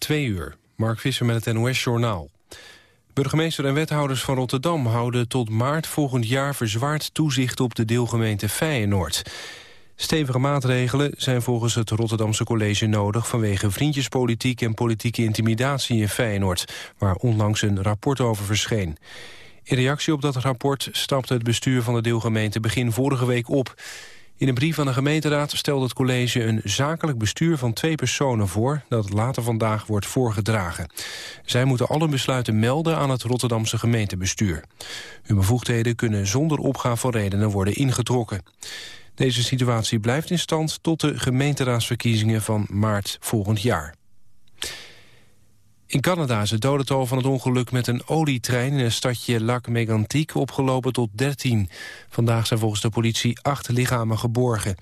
Twee uur. Mark Visser met het NOS-journaal. Burgemeester en wethouders van Rotterdam houden tot maart volgend jaar verzwaard toezicht op de deelgemeente Feyenoord. Stevige maatregelen zijn volgens het Rotterdamse college nodig vanwege vriendjespolitiek en politieke intimidatie in Feyenoord, waar onlangs een rapport over verscheen. In reactie op dat rapport stapte het bestuur van de deelgemeente begin vorige week op. In een brief van de gemeenteraad stelde het college een zakelijk bestuur van twee personen voor dat later vandaag wordt voorgedragen. Zij moeten alle besluiten melden aan het Rotterdamse gemeentebestuur. Hun bevoegdheden kunnen zonder opgaan van redenen worden ingetrokken. Deze situatie blijft in stand tot de gemeenteraadsverkiezingen van maart volgend jaar. In Canada is het dodental van het ongeluk met een olietrein... in het stadje Lac Mégantic opgelopen tot 13. Vandaag zijn volgens de politie acht lichamen geborgen.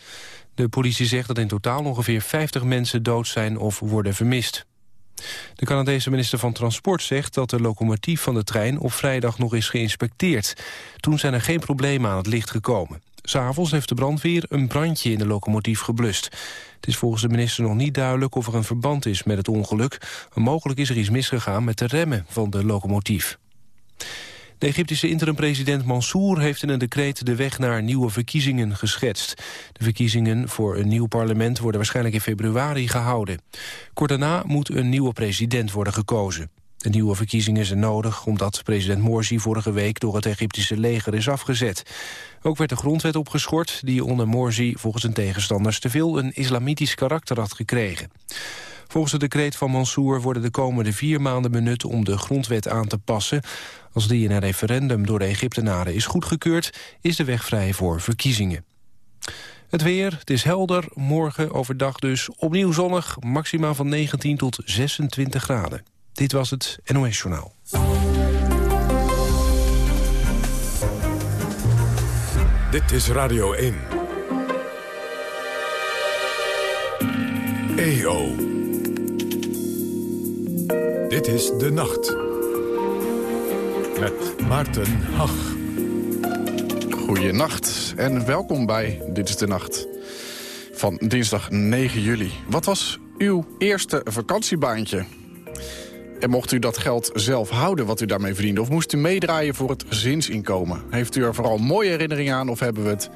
De politie zegt dat in totaal ongeveer 50 mensen dood zijn of worden vermist. De Canadese minister van Transport zegt dat de locomotief van de trein op vrijdag nog is geïnspecteerd. Toen zijn er geen problemen aan het licht gekomen. S'avonds heeft de brandweer een brandje in de locomotief geblust. Het is volgens de minister nog niet duidelijk of er een verband is met het ongeluk. Mogelijk is er iets misgegaan met de remmen van de locomotief. De Egyptische interim-president Mansour heeft in een decreet de weg naar nieuwe verkiezingen geschetst. De verkiezingen voor een nieuw parlement worden waarschijnlijk in februari gehouden. Kort daarna moet een nieuwe president worden gekozen. De nieuwe verkiezingen zijn nodig omdat president Morsi vorige week door het Egyptische leger is afgezet. Ook werd de grondwet opgeschort die onder Morsi volgens zijn tegenstanders te veel een islamitisch karakter had gekregen. Volgens het decreet van Mansour worden de komende vier maanden benut om de grondwet aan te passen. Als die in een referendum door de Egyptenaren is goedgekeurd, is de weg vrij voor verkiezingen. Het weer, het is helder, morgen overdag dus opnieuw zonnig, maximaal van 19 tot 26 graden. Dit was het NOS Journaal. Dit is Radio 1. EO. Dit is De Nacht. Met Maarten Hach. Goeienacht en welkom bij Dit is de Nacht. Van dinsdag 9 juli. Wat was uw eerste vakantiebaantje? En mocht u dat geld zelf houden wat u daarmee verdiende... of moest u meedraaien voor het gezinsinkomen? Heeft u er vooral mooie herinneringen aan of hebben we het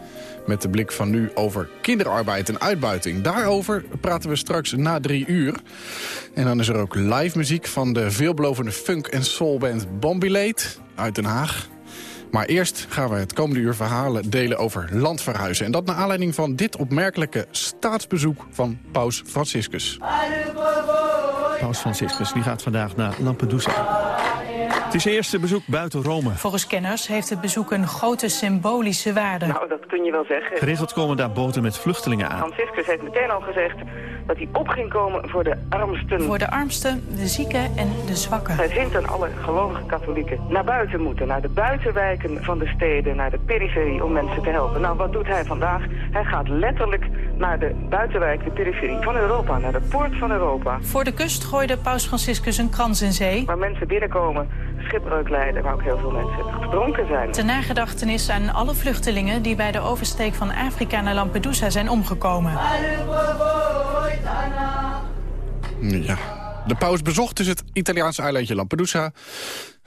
met de blik van nu over kinderarbeid en uitbuiting? Daarover praten we straks na drie uur. En dan is er ook live muziek van de veelbelovende funk- en soulband Bombilate uit Den Haag. Maar eerst gaan we het komende uur verhalen delen over landverhuizen. En dat naar aanleiding van dit opmerkelijke staatsbezoek van paus Franciscus. Paus Franciscus die gaat vandaag naar Lampedusa. Het is zijn eerste bezoek buiten Rome. Volgens kenners heeft het bezoek een grote symbolische waarde. Nou, dat kun je wel zeggen. Geregeld komen daar boten met vluchtelingen aan. Franciscus heeft meteen al gezegd dat hij op ging komen voor de armsten. Voor de armsten, de zieken en de zwakken. Hij vindt dat alle gelovige katholieken naar buiten moeten. Naar de buitenwijken van de steden, naar de periferie om mensen te helpen. Nou, wat doet hij vandaag? Hij gaat letterlijk naar de buitenwijk, de periferie van Europa. Naar de poort van Europa. Voor de kust gooide paus Franciscus een krans in zee. Waar mensen binnenkomen, schipbreuk lijden, waar ook heel veel mensen verdronken zijn. Ter nagedachtenis aan alle vluchtelingen die bij de oversteek van Afrika naar Lampedusa zijn omgekomen. Ja. De paus bezocht dus het Italiaanse eilandje Lampedusa.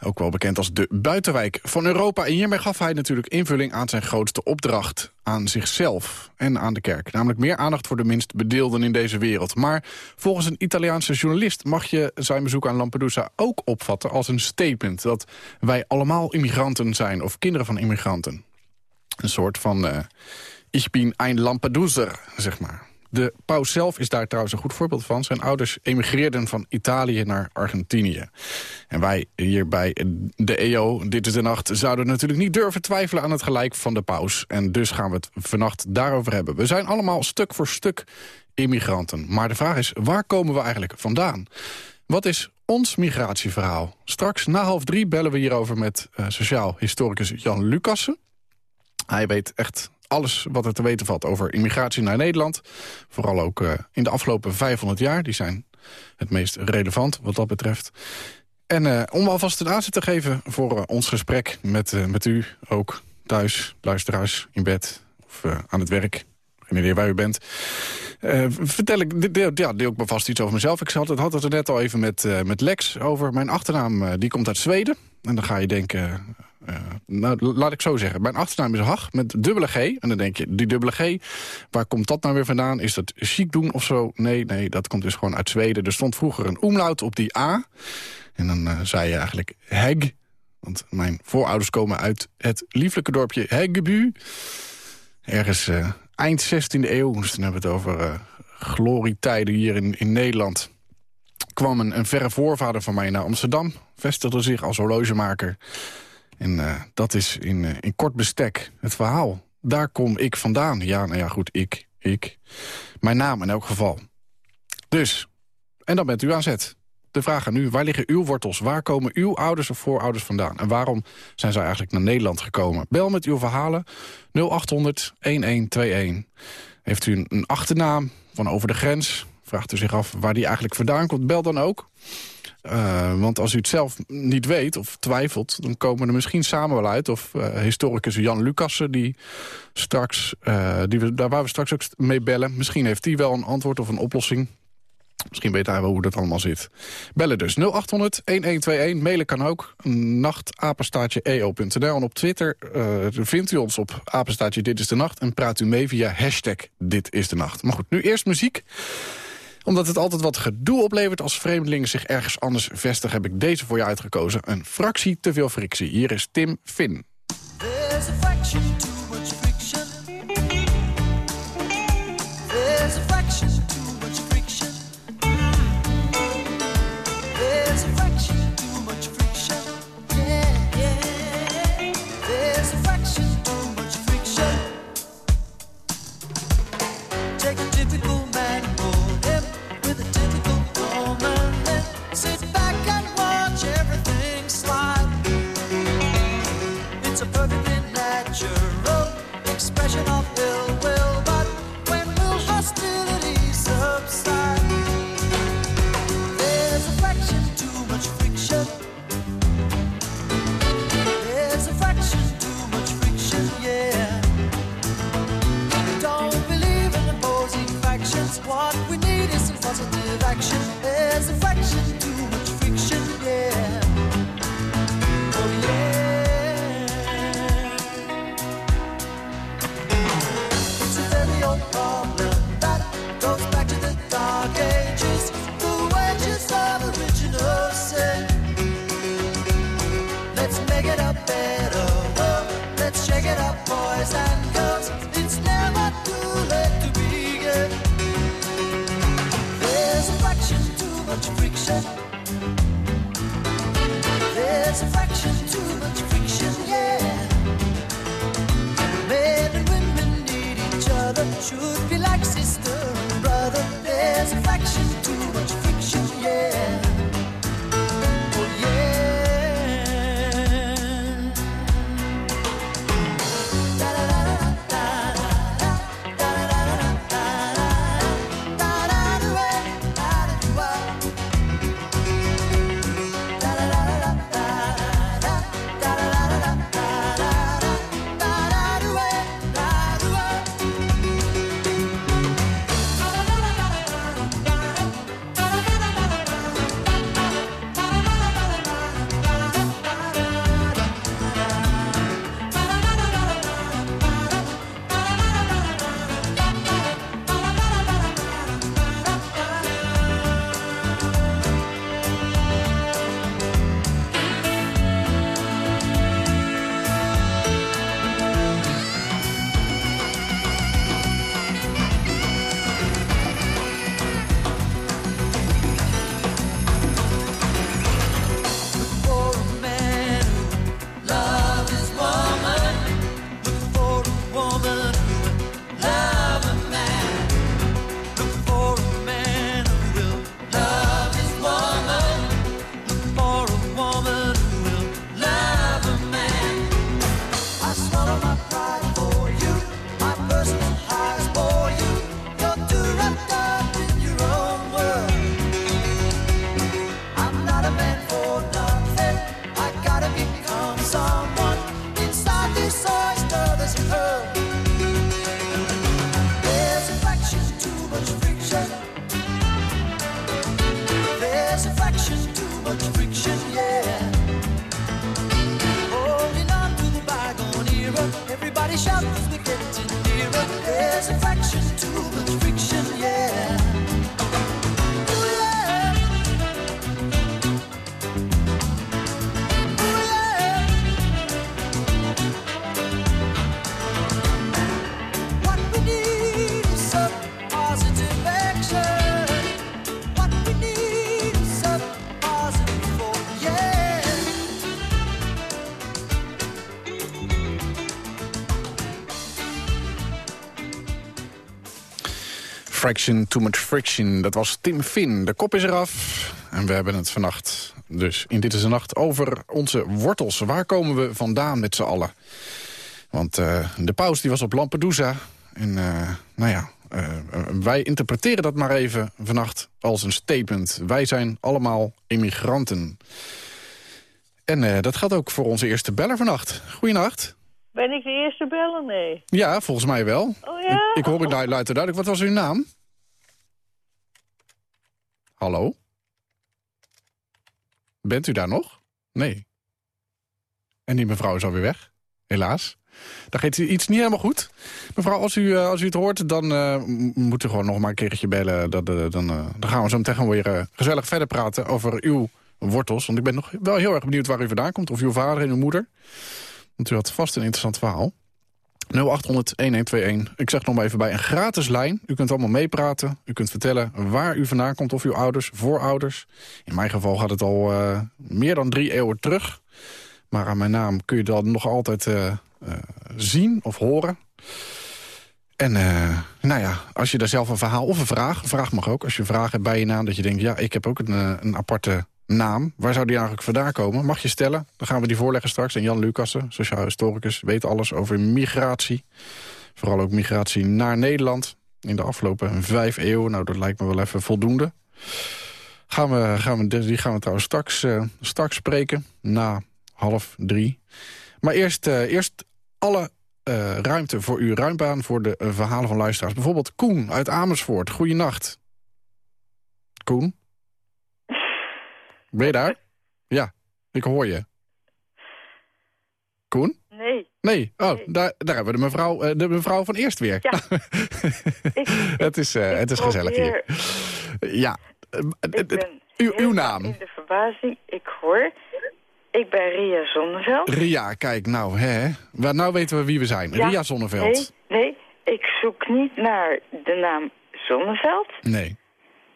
Ook wel bekend als de buitenwijk van Europa. En hiermee gaf hij natuurlijk invulling aan zijn grootste opdracht. Aan zichzelf en aan de kerk. Namelijk meer aandacht voor de minst bedeelden in deze wereld. Maar volgens een Italiaanse journalist mag je zijn bezoek aan Lampedusa ook opvatten als een statement. Dat wij allemaal immigranten zijn of kinderen van immigranten. Een soort van... Uh, ich bin ein Lampeduser, zeg maar. De paus zelf is daar trouwens een goed voorbeeld van. Zijn ouders emigreerden van Italië naar Argentinië. En wij hier bij de EO, Dit is de Nacht... zouden natuurlijk niet durven twijfelen aan het gelijk van de paus. En dus gaan we het vannacht daarover hebben. We zijn allemaal stuk voor stuk immigranten. Maar de vraag is, waar komen we eigenlijk vandaan? Wat is ons migratieverhaal? Straks na half drie bellen we hierover met uh, sociaal historicus Jan Lucassen. Hij weet echt alles wat er te weten valt over immigratie naar Nederland. Vooral ook uh, in de afgelopen 500 jaar. Die zijn het meest relevant wat dat betreft. En uh, om alvast een aanzet te geven voor uh, ons gesprek met, met u ook thuis, luisteraars, in bed of aan het werk. geen idee waar u bent. Vertel ik, deel, ja, deel ik me vast iets over mezelf. Ik had het, had het er net al even met, met Lex over. Mijn achternaam die komt uit Zweden. En dan ga je denken... nou, laat ik zo zeggen. Mijn achternaam is Hag met dubbele G. En dan denk je, die dubbele G, waar komt dat nou weer vandaan? Is dat chic doen of zo? Nee, nee, dat komt dus gewoon uit Zweden. Er stond vroeger een omlaut op die A. En dan zei je eigenlijk Heg. Want mijn voorouders komen uit het lieflijke dorpje Heggebu. Ergens eind 16e eeuw, dus hebben we het over uh, glorietijden hier in, in Nederland... kwam een, een, verre voorvader van mij naar Amsterdam, vestigde zich als horlogemaker. En uh, dat is in, uh, in kort bestek het verhaal. Daar kom ik vandaan. Ja, nou ja, goed, ik, ik. Mijn naam in elk geval. Dus, en dan bent u aan zet. De vraag aan u, waar liggen uw wortels? Waar komen uw ouders of voorouders vandaan? En waarom zijn zij eigenlijk naar Nederland gekomen? Bel met uw verhalen 0800 1121. Heeft u een, achternaam van over de grens? Vraagt u zich af waar die eigenlijk vandaan komt? Bel dan ook. Uh, want als u het zelf niet weet of twijfelt... dan komen er misschien samen wel uit. Of uh, historicus Jan Lucassen, die straks, uh, die daar waar we straks ook mee bellen... misschien heeft hij wel een antwoord of een oplossing. Misschien weet hij wel hoe dat allemaal zit. Bellen dus 0800-1121. Mailen kan ook. nachtapenstaatje.eo.nl. En op Twitter vindt u ons op apenstaatje Dit is de Nacht. En praat u mee via hashtag Dit is de Nacht. Maar goed, nu eerst muziek omdat het altijd wat gedoe oplevert als vreemdelingen zich ergens anders vestigen... heb ik deze voor je uitgekozen. Een fractie te veel frictie. Hier is Tim Finn. satisfaction. Too Much Friction. Dat was Tim Finn. De kop is eraf. En we hebben het vannacht, dus in Dit is de Nacht, over onze wortels. Waar komen we vandaan met z'n allen? Want uh, de paus die was op Lampedusa. En uh, nou ja, uh, wij interpreteren dat maar even vannacht als een statement. Wij zijn allemaal immigranten. En dat gaat ook voor onze eerste beller vannacht. Goeienacht. Ben ik de eerste beller? Nee. Ja, volgens mij wel. Oh ja? Ik, ik hoor u luid en duidelijk. Wat was uw naam? Hallo? Bent u daar nog? Nee. En die mevrouw is alweer weg. Helaas. Dan gaat iets niet helemaal goed. Mevrouw, als u, als u het hoort, dan uh, moet u gewoon nog maar een keertje bellen. Uh, dan, dan gaan we zo meteen weer gezellig verder praten over uw wortels. Want ik ben nog wel heel erg benieuwd waar u vandaan komt. Of uw vader en uw moeder. Want u had vast een interessant verhaal. 0800-1121. Ik zeg nog maar even bij een gratis lijn. U kunt allemaal meepraten. U kunt vertellen waar u vandaan komt. Of uw ouders, voorouders. In mijn geval gaat het al uh, meer dan drie eeuwen terug. Maar aan mijn naam kun je dat nog altijd uh, uh, zien of horen. En nou ja, als je daar zelf een verhaal of een vraag... Vraag mag ook. Als je een vraag hebt bij je naam dat je denkt... ja, ik heb ook een, een aparte naam. Waar zou die eigenlijk vandaan komen? Mag je stellen. Dan gaan we die voorleggen straks. En Jan Lucassen, sociaal historicus, weet alles over migratie. Vooral ook migratie naar Nederland. In de afgelopen vijf eeuwen. Nou, dat lijkt me wel even voldoende. Gaan we, gaan we, die gaan we trouwens straks, uh, straks spreken. Na half drie. Maar eerst, uh, eerst alle uh, ruimte voor uw ruimbaan voor de verhalen van luisteraars. Bijvoorbeeld Koen uit Amersfoort. Goeienacht. Koen? Ben je daar? Ja, ik hoor je. Koen? Nee. Nee, oh, nee. Daar, daar hebben we de mevrouw, uh, de mevrouw van eerst weer. Ja. ik, het is, uh, het is gezellig hier. Ja. Ik ben uw, uw naam? In de verbazing, ik hoor... Ik ben Ria Zonneveld. Ria, kijk, nou, hè. Nou weten we wie we zijn. Ja, Ria Zonneveld. Nee, nee, ik zoek niet naar de naam Zonneveld. Nee.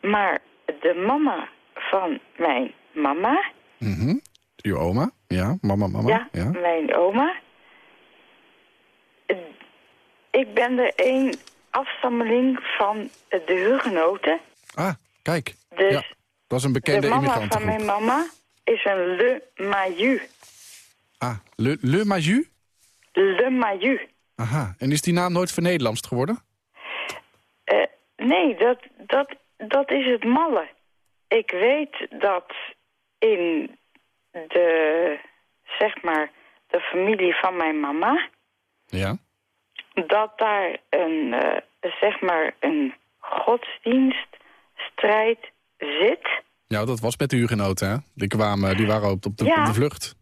Maar de mama van mijn mama. Mm -hmm. Uw oma? Ja, mama, mama. Ja, ja, mijn oma. Ik ben de een afstammeling van de hugenoten. Ah, kijk. Dus ja, dat is een bekende de mama van mijn mama is een Le Mayu. Ah, Le, Le Mayu? Le Mayu. Aha, en is die naam nooit vernederlandst geworden? Uh, nee, dat, dat, dat is het malle. Ik weet dat in de, zeg maar, de familie van mijn mama... Ja. dat daar een, uh, zeg maar, een godsdienststrijd zit. Ja, dat was met de hugenoten, hè? Die, kwamen, die waren op, op, de, Ja. op de vlucht.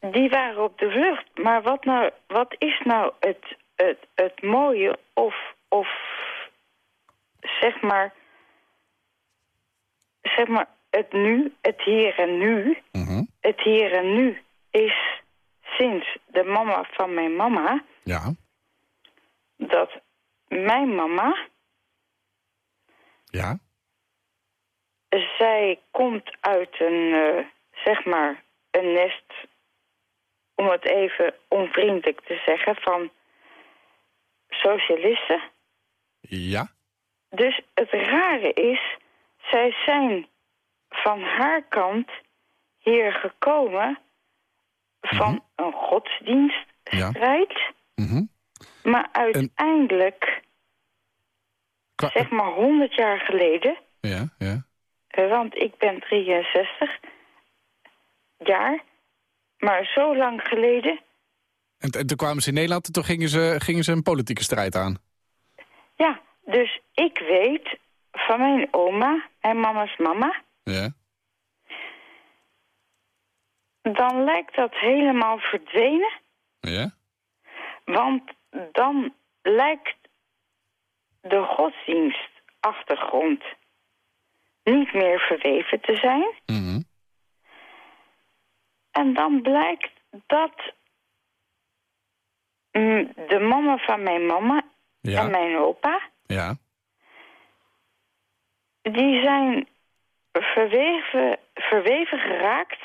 Die waren op de vlucht. Maar wat, nou, wat is nou het, het, het mooie of, of zeg maar, zeg maar het nu, het hier en nu. Mhm. Het hier en nu is sinds de mama van mijn mama... Ja, dat mijn mama, ja. zij komt uit een, eh, zeg maar, een nest... om het even onvriendelijk te zeggen, van socialisten. Ja, Dus het rare is, zij zijn van haar kant hier gekomen van een godsdienststrijd. mhm. Maar uiteindelijk, zeg maar 100 jaar geleden, ja, ja. want ik ben 63 jaar, maar zo lang geleden, En, en toen kwamen ze in Nederland en toen gingen ze, gingen ze een politieke strijd aan. ja, dus ik weet van mijn oma, mijn mama's mama, Ja, dan lijkt dat helemaal verdwenen. ja. Want dan lijkt de godsdienstachtergrond niet meer verweven te zijn. Mhm. En dan blijkt dat mm, de mama van mijn mama Ja. en mijn opa... Ja, die zijn verweven, verweven geraakt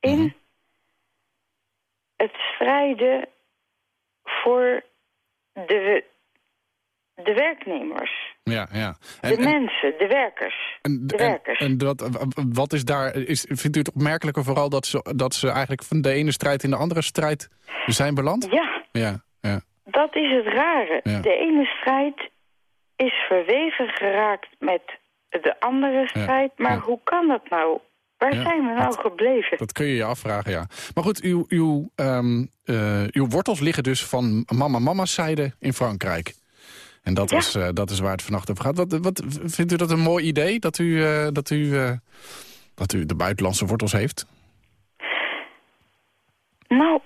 in Mhm. het strijden voor de de werknemers. Ja, ja. de mensen, de werkers. En, de werkers. En, wat, wat is daar... Is, vindt u het opmerkelijker vooral dat ze, dat ze eigenlijk van de ene strijd in de andere strijd zijn beland? ja, Ja, ja. dat is het rare. Ja. De ene strijd is verweven geraakt met de andere strijd. Maar ja. hoe kan dat nou? Waar Ja, zijn we nou dat- gebleven? Dat kun je je afvragen, ja. Maar goed, uw, uw, ehm, eh, uw wortels liggen dus van mama-mama's zijde in Frankrijk. En dat, Ja. is, eh, dat is waar het vannacht over gaat. Wat, wat, vindt u dat een mooi idee, dat u, eh, dat, u, dat u de buitenlandse wortels heeft? Nou,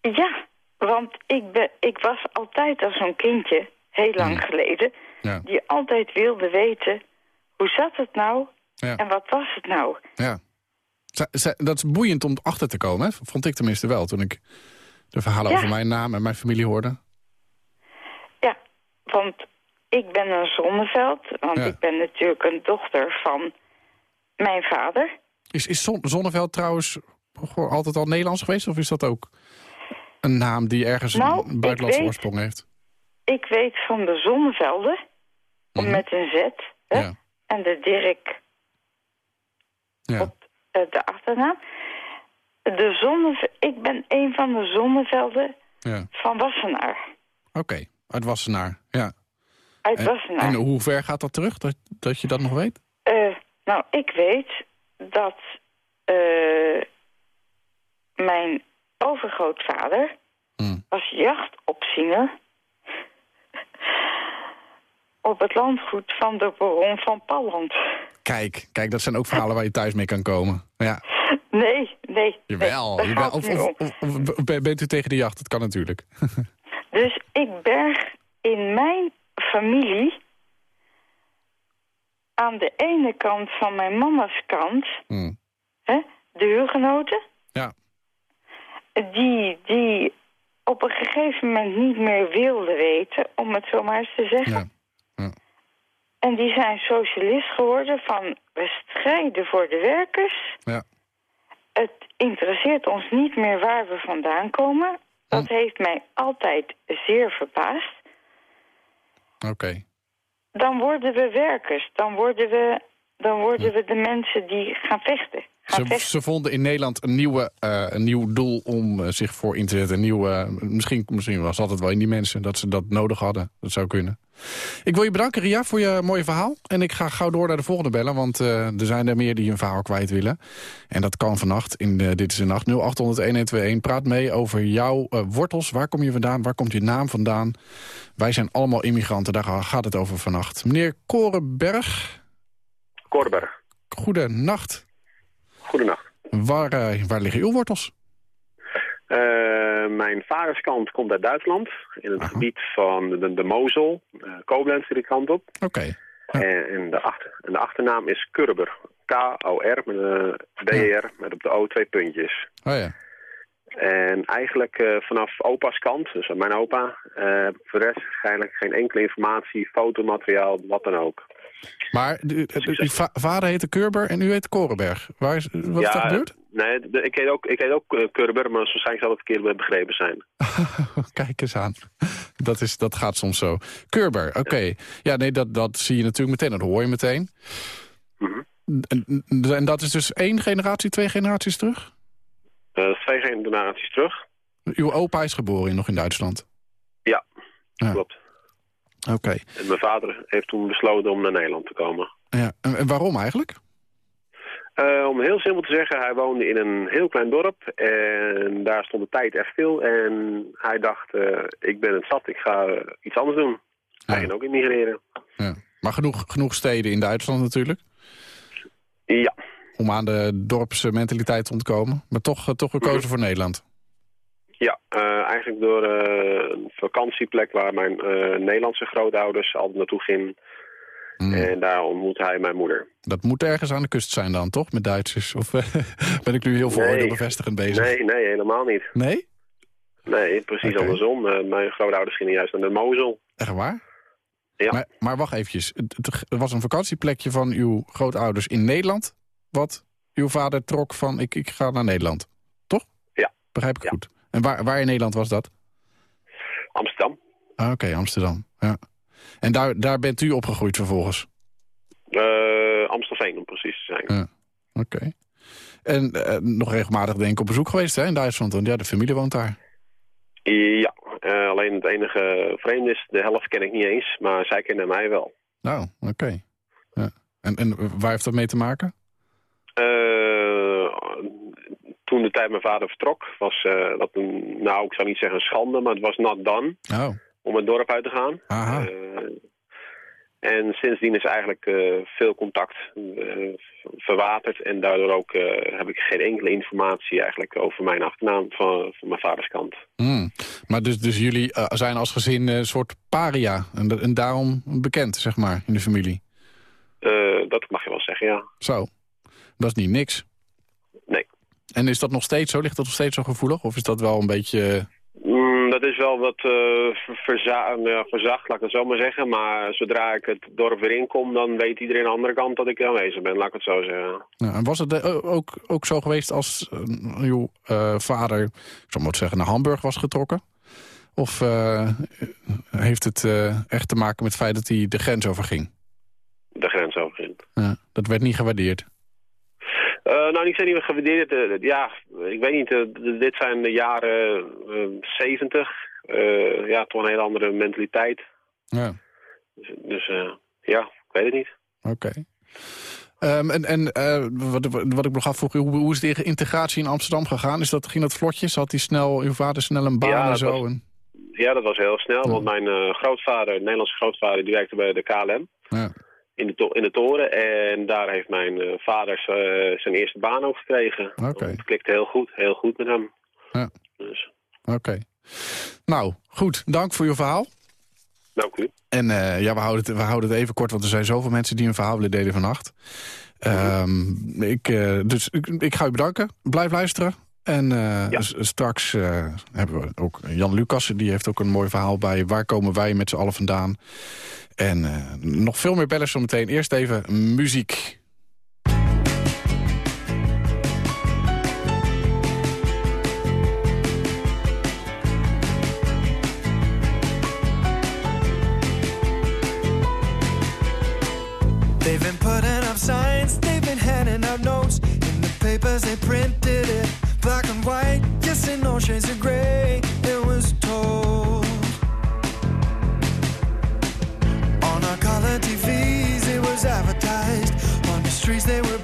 ja. Want ik, ben, ik was altijd als zo'n kindje, heel lang geleden... Ja. die altijd wilde weten, hoe zat het nou Ja. en wat was het nou? Ja. Dat is boeiend om achter te komen, hè? vond ik tenminste wel... toen ik de verhalen Ja. over mijn naam en mijn familie hoorde. Ja, want ik ben een Zonneveld, want ik ben natuurlijk een dochter van mijn vader. Is, is Zon- Zonneveld trouwens altijd al Nederlands geweest... of is dat ook een naam die ergens Nou, een buitenlandse oorsprong heeft? Ik weet van de Zonnevelden, Mhm. met een Z, hè, Ja. en de Dirk Ja. op eh, de achternaam. De zonne, ik ben een van de Zonnevelden Ja. van Wassenaar. Oké, uit Wassenaar. Ja. Uit En, Wassenaar. en hoe ver gaat dat terug, dat, dat je dat nog weet? Eh, nou, ik weet dat eh, mijn overgrootvader Hmm. was jachtopziener op het landgoed van de baron van Palland. Kijk, kijk, dat zijn ook verhalen waar je thuis mee kan komen. Ja, Nee, nee. jawel. nee, jawel. of bent u tegen de jacht? Dat kan natuurlijk. Dus ik berg in mijn familie aan de ene kant van mijn mama's kant, Hmm. hè, de huurgenoten, Ja, die, die op een gegeven moment niet meer wilden weten, om het zo maar eens te zeggen. ja. En die zijn socialist geworden van we strijden voor de werkers. ja. Het interesseert ons niet meer waar we vandaan komen. Dat Hm. heeft mij altijd zeer verbaasd. Oké. Dan worden we werkers. Dan worden we, dan worden we de mensen die gaan vechten. Ze, ze vonden in Nederland een, nieuwe, eh, een nieuw doel om eh, zich voor in te zetten. Een nieuwe, misschien, misschien was dat het wel in die mensen dat ze dat nodig hadden. Dat zou kunnen. Ik wil je bedanken, Ria, voor je mooie verhaal. En ik ga gauw door naar de volgende bellen, want eh, er zijn er meer die hun verhaal kwijt willen. En dat kan vannacht in eh, Dit is de Nacht 0800-1121. Praat mee over jouw eh, wortels. Waar kom je vandaan? Waar komt je naam vandaan? Wij zijn allemaal immigranten, daar gaat het over vannacht. Meneer Korenberg, Korberg. goede nacht. Goedenacht. Waar, eh, waar liggen uw wortels? Eh, mijn vaderskant komt uit Duitsland. In het Aha. gebied van de, de Mozel. eh Koblenz die kant op. Oké. Ja. En, en, de achter, en de achternaam is Kurber. K-O-R met een B-R met op de O twee puntjes. Oh ja. En eigenlijk vanaf opa's kant, dus mijn opa, eh, voor de rest eigenlijk geen enkele informatie, fotomateriaal, wat dan ook. Maar de- uw va- vader heette Kurber en u heet Korenberg. Waar is, wat is daar gebeurd? Nee, ik heet ook, ik heet ook eh, Kurber, maar waarschijnlijk zal het verkeerd begrepen zijn. Kijk eens aan. Dat, is, dat gaat soms zo. Kurber, oké. Ja, nee, dat, dat zie je natuurlijk meteen. Dat hoor je meteen. Mhm. En, en dat is dus één generatie, twee generaties terug? Eh, dat twee generaties terug. Uw opa is geboren nog in Duitsland? Ja, Ja. klopt. Oké. En mijn vader heeft toen besloten om naar Nederland te komen. Ja. En, waarom eigenlijk? Eh, om heel simpel te zeggen, hij woonde in een heel klein dorp en daar stond de tijd echt stil. En hij dacht, eh, ik ben het zat, ik ga eh, iets anders doen. Hij ging ook immigreren. Ja. Maar genoeg, genoeg steden in Duitsland natuurlijk. Ja, Om aan de dorpse mentaliteit te ontkomen. Maar toch, toch gekozen voor Nederland. Ja eh, eigenlijk door eh, een vakantieplek waar mijn eh, Nederlandse grootouders altijd naartoe gingen. Hmm. En daar ontmoette hij mijn moeder. Dat moet ergens aan de kust zijn dan, toch? Met Duitsers? Of ben ik nu heel vooroordeel Nee. bezig? Nee, nee, helemaal niet. Nee? Nee, precies andersom. Mijn grootouders gingen juist naar de Mozel. Echt waar? Ja. Maar, maar wacht eventjes. Het, het er was een vakantieplekje van uw grootouders in Nederland... wat uw vader trok van ik, ik ga naar Nederland. Toch? Ja. Begrijp ik Ja. goed. En waar, waar in Nederland was dat? Amsterdam. Ah, Oké, Amsterdam. Ja. En daar, daar bent u opgegroeid vervolgens? Uh, Amstelveen om precies te zijn. Ja. Oké. En uh, nog regelmatig denk ik op bezoek geweest hè, in Duitsland, want ja, de familie woont daar. Ja, uh, alleen het enige vreemd is, de helft ken ik niet eens, maar zij kennen mij wel. Nou, oké. Ja. En, en waar heeft dat mee te maken? Toen de tijd mijn vader vertrok, was dat een, nou ik zou niet zeggen een schande, maar het was not done oh. om het dorp uit te gaan. Aha. En sindsdien is eigenlijk uh, veel contact verwaterd. En daardoor ook heb ik geen enkele informatie eigenlijk over mijn achternaam van, van mijn vaders kant. Mm. Maar dus, dus jullie zijn als gezin een soort paria. En, en, daarom bekend, zeg maar, in de familie? dat mag je wel zeggen, ja. Zo. Dat is niet niks. En is dat nog steeds zo? Ligt dat nog steeds zo gevoelig? Of is dat wel een beetje... Mm, dat is wel wat uh, verza uh, verzacht, laat ik het zo maar zeggen. Maar zodra ik het dorp weer inkom, dan weet iedereen aan de andere kant dat ik aanwezig ben, laat ik het zo zeggen. Ja, en was het uh, ook, ook zo geweest als uw vader, ik zou maar zeggen, naar Hamburg was getrokken? Of heeft het echt te maken met het feit dat hij de grens overging? De grens overging. Ja, dat werd niet gewaardeerd? Uh, nou, niet zijn niet gewaardeerd. Uh, ja, ik weet niet. Uh, dit zijn de jaren zeventig. ja, toch een hele andere mentaliteit. Ja. Dus, dus ja, ik weet het niet. Oké. Okay. Um, en en wat, wat ik nog afvroeg, hoe, hoe is de integratie in Amsterdam gegaan? Is dat, ging dat vlotjes? Had hij snel, uw vader snel een baan ja, en zo? Was, en... Ja, dat was heel snel. Want mijn grootvader, Nederlandse grootvader, die werkte bij de KLM. Ja in de, in de toren. En daar heeft mijn uh, vader uh, zijn eerste baan ook gekregen. Okay. Het klikte heel goed, heel goed met hem. Ja. Dus. Oké. Okay. Nou, goed. Dank voor je verhaal. Dank u. En uh, ja, we houden, het, we houden het even kort, want er zijn zoveel mensen die een verhaal willen delen vannacht. Um, ik, dus ik, ik, ga u bedanken. Blijf luisteren. En ja. straks hebben we ook Jan Lucas, die heeft ook een mooi verhaal bij. Waar komen wij met z'n allen vandaan? En uh, nog veel meer bellen zometeen. Eerst even muziek. Shades of gray. It was told. On our color TVs, it was advertised. On the streets, they were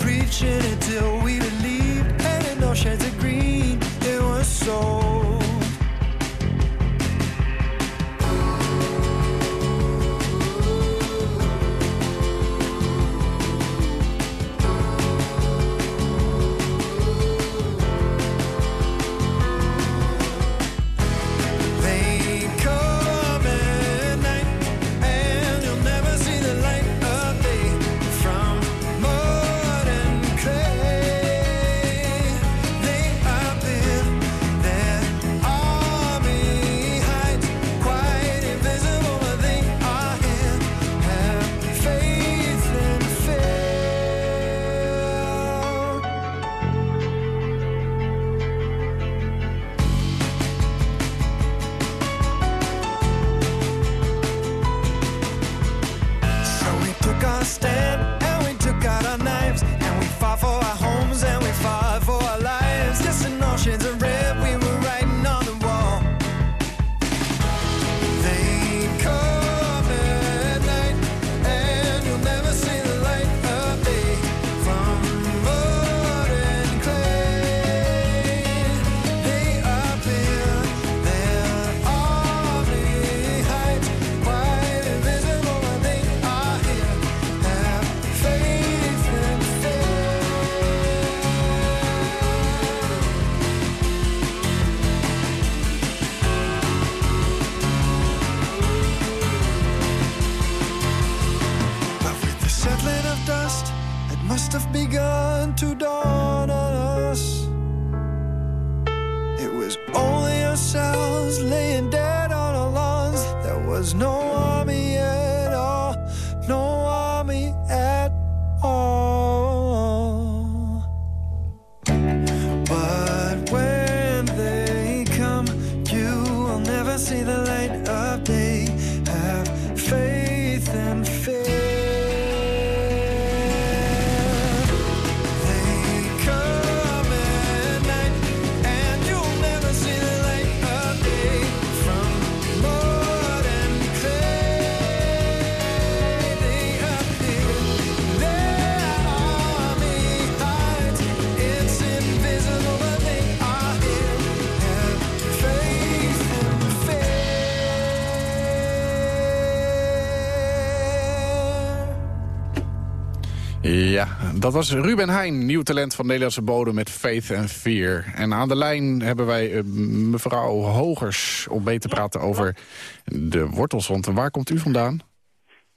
dat was Ruben Heijn, nieuw talent van Nederlandse bodem met Faith and Fear. En aan de lijn hebben wij eh, mevrouw Hogers om mee te praten over de wortels. Want waar komt u vandaan?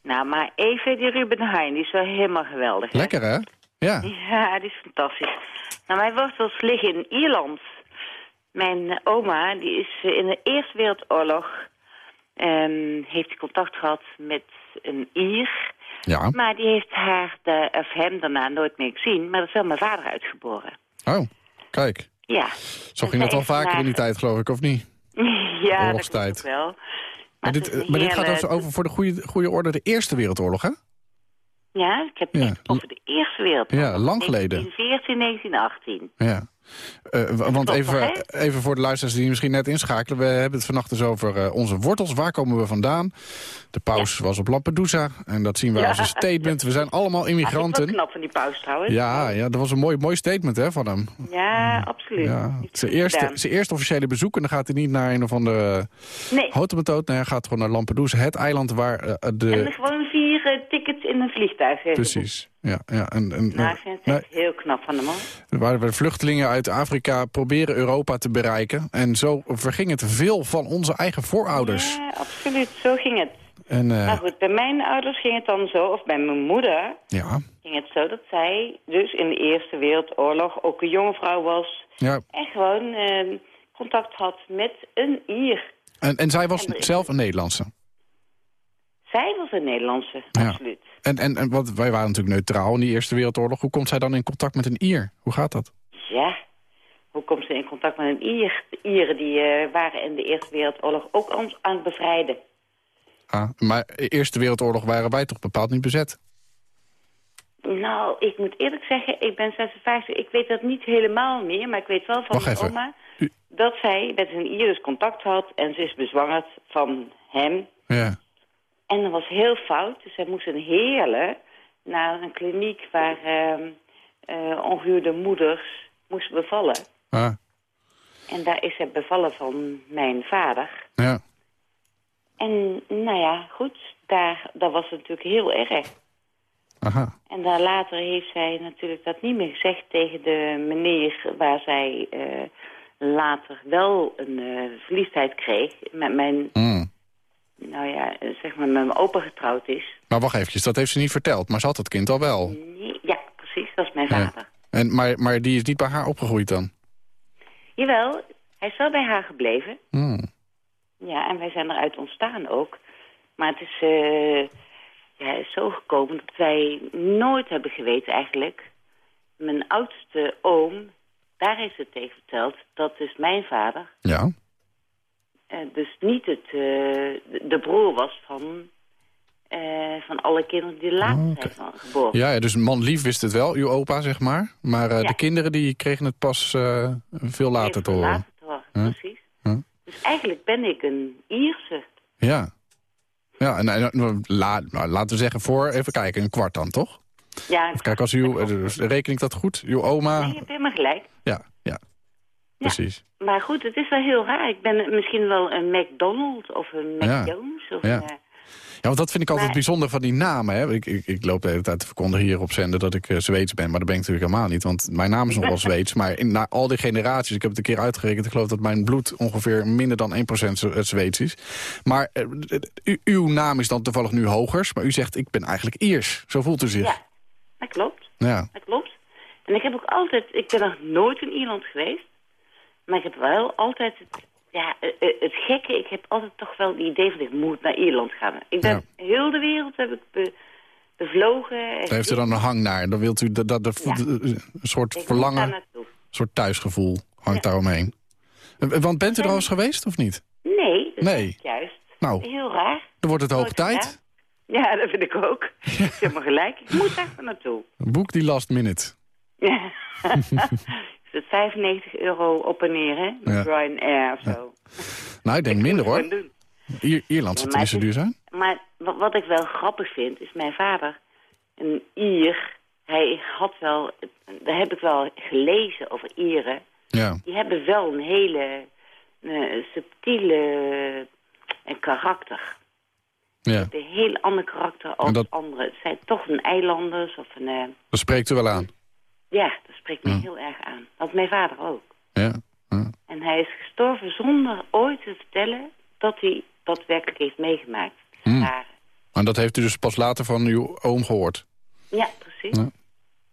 Nou, maar even die Ruben Heijn, die is wel helemaal geweldig. hè? Lekker, hè? Ja. Ja, die is fantastisch. Nou, mijn wortels liggen in Ierland. Mijn oma, die is eh, in de Eerste Wereldoorlog... ehm, heeft contact gehad met een Ier. Ja. Maar die heeft haar, de, of hem daarna nooit meer gezien. Maar dat is wel mijn vader uitgeboren. Oh, kijk. Ja. Zo En ging dat is vaker in die tijd, geloof ik, of niet? ja, dat Oorlogstijd. wel. Maar dit, maar dit gaat hele- dus over voor de goede, goede orde de Eerste Wereldoorlog, hè? Ja, ik heb Ja. het over de Eerste Wereldoorlog. Ja, lang geleden. 1914, 1918. Ja. Eh, want even, even voor de luisteraars die misschien net inschakelen. We hebben het vannacht dus over eh, onze wortels. Waar komen we vandaan? De paus was op Lampedusa. En dat zien we Ja. als een statement. We zijn allemaal immigranten. wel knap van die paus trouwens. Ja, ja, dat was een mooi, mooi statement hè, van hem. Ja, absoluut. Ja. Zijn eerste, zijn eerste officiële bezoek. En dan gaat hij niet naar een of andere Nee, hotemetoot. Nee, hij gaat gewoon naar Lampedusa. Het eiland waar eh, en de... er gewoon vier tickets in een vliegtuig. heeft Precies. Ja, ja. En, en, Nou, ik vind het nee, heel knap van hem, hoor. waar we vluchtelingen uit Afrika proberen Europa te bereiken. En zo verging het veel van onze eigen voorouders. Ja, absoluut. Zo ging het. En eh, Maar goed, bij mijn ouders ging het dan zo, of bij mijn moeder ja, ging het zo dat zij dus in de Eerste Wereldoorlog ook een jonge vrouw was. ja. En gewoon eh, contact had met een Ier. En, en zij was En zelf een Nederlandse. Zij was een Nederlandse, Ja. absoluut. En, en, en want wij waren natuurlijk neutraal in die Eerste Wereldoorlog. Hoe komt zij dan in contact met een Ier? Hoe gaat dat? Ja, hoe komt ze in contact met een Ier? De Ieren die eh, waren in de Eerste Wereldoorlog ook ons aan het bevrijden. Ah, maar de Eerste Wereldoorlog waren wij toch bepaald niet bezet? Nou, ik moet eerlijk zeggen, ik ben 56. Ik weet dat niet helemaal meer, maar ik weet wel van mijn oma... Dat zij met een Ier dus contact had en ze is bezwangerd van hem. Ja. En dat was heel fout, dus zij moest een heerlen naar een kliniek waar eh, ongehuwde moeders moesten bevallen. Ah, En daar is zij bevallen van mijn vader. ja. En nou ja, goed, daar, dat was het natuurlijk heel erg. Aha. En daar later heeft zij natuurlijk dat niet meer gezegd tegen de meneer waar zij eh, later wel een eh, verliefdheid kreeg. Met mijn, Mm. Nou ja, eh, zeg maar met mijn opa getrouwd is. Maar wacht eventjes, dat heeft ze niet verteld. Maar ze had het kind al wel. Ja, precies, dat is mijn Ja. vader. En, maar, maar die is niet bij haar opgegroeid dan? Jawel, hij is wel bij haar gebleven. Hmm. Ja, en wij zijn eruit ontstaan ook. Maar het is, eh, ja, is zo gekomen dat wij nooit hebben geweten eigenlijk. Mijn oudste oom, daar heeft ze tegen verteld. Dat is mijn vader. Ja. Eh, dus niet het, eh, de, broer was van, eh, van alle kinderen die later Oh, zijn van, geboren. Ja, dus man lief wist het wel, uw opa, zeg maar. Maar Ja. de kinderen die kregen het pas veel later Even te horen. later te horen, Huh? precies. Huh? Dus eigenlijk ben ik een Ierse. Ja. Ja, en, en, en, la- nou, laten we zeggen voor, even kijken, een kwart dan, toch? Ja, Kijk, als uw, eh, dus reken ik dat goed? Uw oma... nee, je hebt helemaal gelijk. Ja, ja. Precies. Maar goed, het is wel heel raar. Ik ben misschien wel een McDonald of een Ja. Of Ja. een, eh, Ja, want dat vind ik altijd Maar- bijzonder van die namen. Hè. Ik, ik, ik loop de hele tijd te verkondigen hier op zender dat ik eh, Zweeds ben. Maar dat ben ik natuurlijk helemaal niet. Want mijn naam is nog wel Zweeds. Maar in, na al die generaties, ik heb het een keer uitgerekend... ik geloof dat mijn bloed ongeveer minder dan 1% Zwe- eh, Zweeds is. Maar u- uw naam is dan toevallig nu Hogers. Maar u zegt, ik ben eigenlijk Iers. Zo voelt u zich. ja, dat klopt. Ja. Dat klopt. En ik heb ook altijd... Ik ben nog nooit in Ierland geweest. Maar ik heb wel altijd... Het, ja, eh, eh, het gekke, ik heb altijd toch wel het idee van... ik moet naar Ierland gaan. Ik ben heel de wereld heb ik be- bevlogen. en Daar heeft u dan een hang naar. Dan wilt u dat, dat, dat- Ja. een soort Ik verlangen, daar een soort thuisgevoel hangt Ja. daaromheen. Eh, Want bent u er al eens geweest of niet? Nee, dat Nee. is juist. Nou, Heel raar. dan wordt het hoog tijd. Ja, dat vind ik ook. Ik heb helemaal gelijk. Ik moet daar naartoe. Boek die last minute. Ja. Is het 95 euro op en neer, hè? Met. Ryanair of zo. Nou, ik denk minder hoor. Ierland eerste het duur zijn. Maar wa- wat ik wel grappig vind, is mijn vader, een Ier, hij had wel, daar heb ik wel gelezen over Ieren, Ja. die hebben wel een hele eh, subtiele eh, karakter. Ja, een heel ander karakter als dat- anderen. Het zijn toch een eilanders of een... eh, dat spreekt u wel aan. Ja, dat spreekt me Ja. heel erg aan. Dat mijn vader ook. Ja, ja. En hij is gestorven zonder ooit te vertellen dat hij dat werkelijk heeft meegemaakt. En dat heeft u dus pas later van uw oom gehoord. Ja, precies. Ja.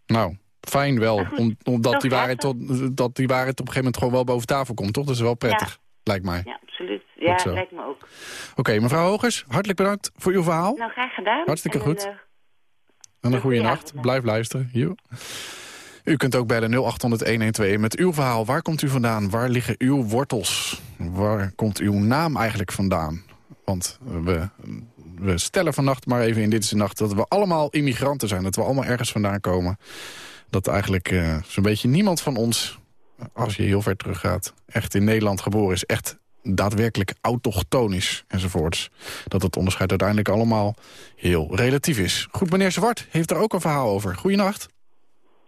Nou, fijn wel, goed, om, omdat die, waarheid tot, dat die waarheid op een gegeven moment gewoon wel boven tafel komt, toch? Dat is wel prettig, lijkt mij. Ja, absoluut. Ja, lijkt me ook. Oké, mevrouw Hogers, hartelijk bedankt voor uw verhaal. Nou, graag gedaan. Hartstikke En, goed. eh, En een een goede nacht. Blijf luisteren. Jo. U kunt ook bellen 0800-112 met uw verhaal. Waar komt u vandaan? Waar liggen uw wortels? Waar komt uw naam eigenlijk vandaan? Want we, we stellen vannacht maar even in Dit is de Nacht... dat we allemaal immigranten zijn. Dat we allemaal ergens vandaan komen. Dat eigenlijk eh, zo'n beetje niemand van ons, als je heel ver teruggaat... echt in Nederland geboren is. Echt daadwerkelijk autochtoon is enzovoorts. Dat het onderscheid uiteindelijk allemaal heel relatief is. Goed, meneer Zwart heeft er ook een verhaal over. Goedenacht.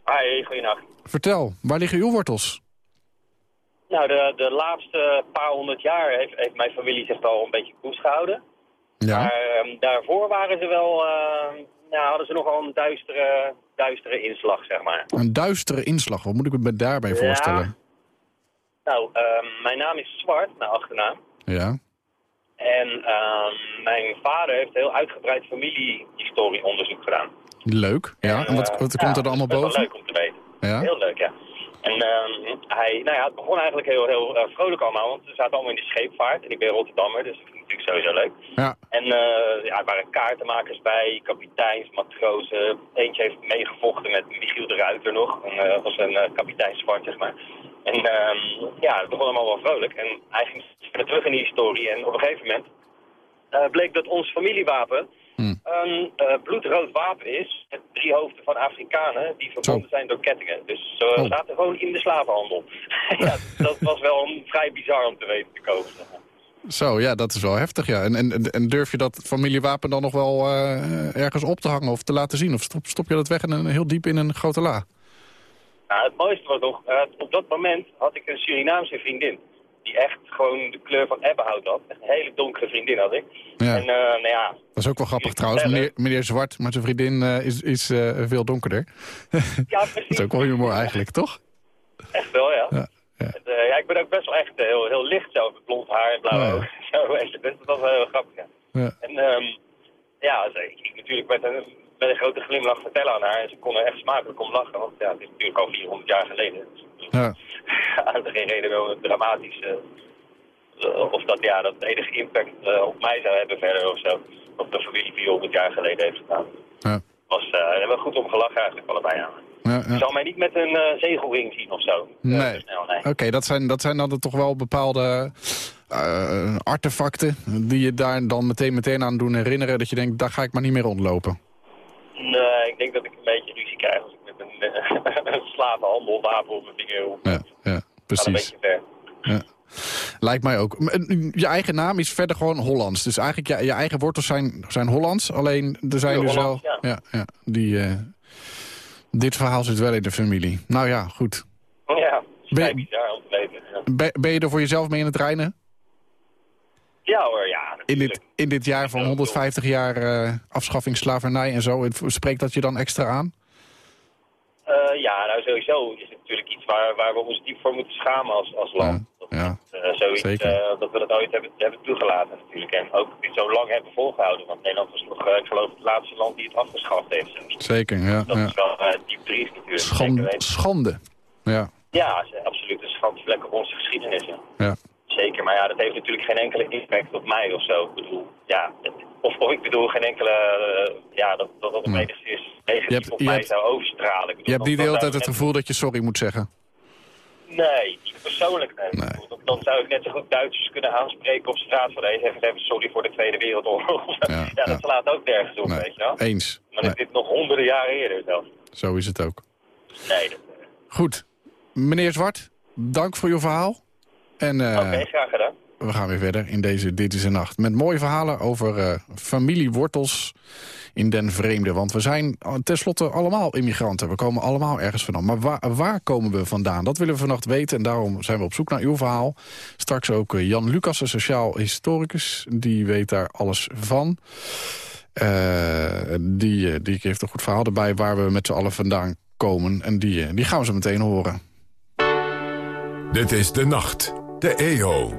Hi, goeienacht. Vertel, waar liggen uw wortels? Nou, de, de laatste paar honderd jaar heeft, heeft mijn familie zich al een beetje koers gehouden. Ja, Maar ehm, daarvoor waren ze wel, nou, hadden ze nogal een duistere, duistere inslag, zeg maar. een duistere inslag. Wat moet ik me daarbij Ja. voorstellen? Nou, ehm, mijn naam is Zwart, mijn achternaam. Ja. En mijn vader heeft heel uitgebreid familiehistorieonderzoek gedaan. Leuk. Ja, en wat, wat komt er dan allemaal is best wel boven? leuk om te weten. Ja? Heel leuk, ja. En ehm, hij, nou ja, het begon eigenlijk heel, heel eh, vrolijk allemaal, want we zaten allemaal in de scheepvaart. En ik ben Rotterdammer, dus dat vind ik natuurlijk sowieso leuk. Ja. En eh, ja, er waren kaartenmakers bij, kapiteins, matrozen. Eentje heeft meegevochten met Michiel de Ruiter nog. En, eh, dat was een kapitein zwart, zeg maar. En ehm, ja, het begon allemaal wel vrolijk. En hij ging verder terug in die historie. En op een gegeven moment bleek dat ons familiewapen Hmm. een eh, bloedrood wapen is. Met drie hoofden van Afrikanen die verbonden zijn door kettingen. Dus ze Oh. zaten gewoon in de slavenhandel. ja, dat was wel een, vrij bizar om te weten te komen. Zo, ja, dat is wel heftig, ja. En, en, en durf je dat familiewapen dan nog wel eh, ergens op te hangen of te laten zien? Of stop, stop je dat weg in een, heel diep in een grote la? Nou, het mooiste was nog, eh, op dat moment had ik een Surinaamse vriendin. Die echt gewoon de kleur van ebbenhout had. Echt een hele donkere vriendin had ik. Ja. En eh, nou ja, Dat is ook wel grappig trouwens. Meneer, meneer Zwart, maar zijn vriendin eh, is, is eh, veel donkerder. ja, Dat precies. is ook wel humor eigenlijk, toch? Echt wel, ja. Ja, ja. Ik ben ook best wel echt heel, heel licht zo, met blond haar en blauwe Oh, ja. ogen. Zo, echt, dus dat was wel heel grappig, ja. Ja. En ehm, ja, dus ik, ik natuurlijk met een, met een grote glimlach vertellen aan haar. En ze kon er echt smakelijk om lachen, want ja, het is natuurlijk al 400 jaar geleden. Dus, Ja. er geen reden wel dramatisch. eh, of dat, ja, dat enige impact eh, op mij zou hebben verder of zo. Of de familie 400 jaar geleden heeft gedaan. Ja. Was, eh, daar hebben we goed om gelachen eigenlijk allebei aan. Ja, ja. zal mij niet met een zegelring zien of zo. Nee. Oké, dat, zijn, dat zijn dan toch wel bepaalde artefacten... die je daar dan meteen, meteen aan doen herinneren... dat je denkt, daar ga ik maar niet meer rondlopen. Nee, ik denk dat ik een beetje ruzie krijg als ik met een, vinger roep. Ja, ja precies. Ja. Lijkt mij ook. Eh, Je eigen naam is verder gewoon Hollands. Dus eigenlijk je, je eigen wortels zijn, zijn Hollands. Alleen er zijn Ja, dus wel... Ja. Ja, die, eh, dit verhaal zit wel in de familie. Nou ja, goed. Ja, Ben-. Ja. Ben, ben je er voor jezelf mee in het reinen? Ja hoor, ja, In dit, in dit jaar van 150 jaar eh afschaffing slavernij en zo. het- Spreekt dat je dan extra aan? Eh, ja, nou sowieso is het natuurlijk iets waar, waar we ons diep voor moeten schamen als, als land. Dat, Ja, eh, zoiets, zeker. eh, dat we dat ooit hebben, hebben toegelaten natuurlijk. En ook dit zo lang hebben volgehouden. Want Nederland was nog, ik geloof, het laatste land die het afgeschaft heeft. zelfs. zeker. Ja, Dat ja. is wel diep triest natuurlijk. Schande. schande. Ja, Ja, absoluut een schandvlek op onze geschiedenis. ja. ja. Zeker, maar ja, dat heeft natuurlijk geen enkele impact op mij of zo. Ik bedoel, ja, het- of, of ik bedoel geen enkele, eh, ja, dat dat, Nee. enigszins negatief Je hebt- op mij hebt- zou overstralen. Bedoel, Je hebt niet de hele tijd het gevoel dat je sorry moet zeggen. Nee, niet persoonlijk. Nee. Nee. Dan, zou ik net zo goed Duitsers kunnen aanspreken op straat van, eens even sorry voor de Tweede Wereldoorlog. Ja, Ja, ja. dat slaat ook nergens op, Nee, weet je wel. eens. Maar Nee, is dit nog honderden jaren eerder zelfs. zo is het ook. Nee, dat, Goed. Meneer Zwart, dank voor uw verhaal. En eh, oké, graag gedaan. We gaan weer verder in deze Dit is een Nacht. Met mooie verhalen over uh, familiewortels in den vreemde. Want we zijn tenslotte allemaal immigranten. We komen allemaal ergens vandaan. Maar waar, waar, komen we vandaan? Dat willen we vannacht weten. En daarom zijn we op zoek naar uw verhaal. Straks ook uh, Jan Lucas, een sociaal historicus. Die weet daar alles van. Die, die heeft een goed verhaal erbij waar we met z'n allen vandaan komen. En die, die gaan we zo meteen horen. Dit is De Nacht, de EO.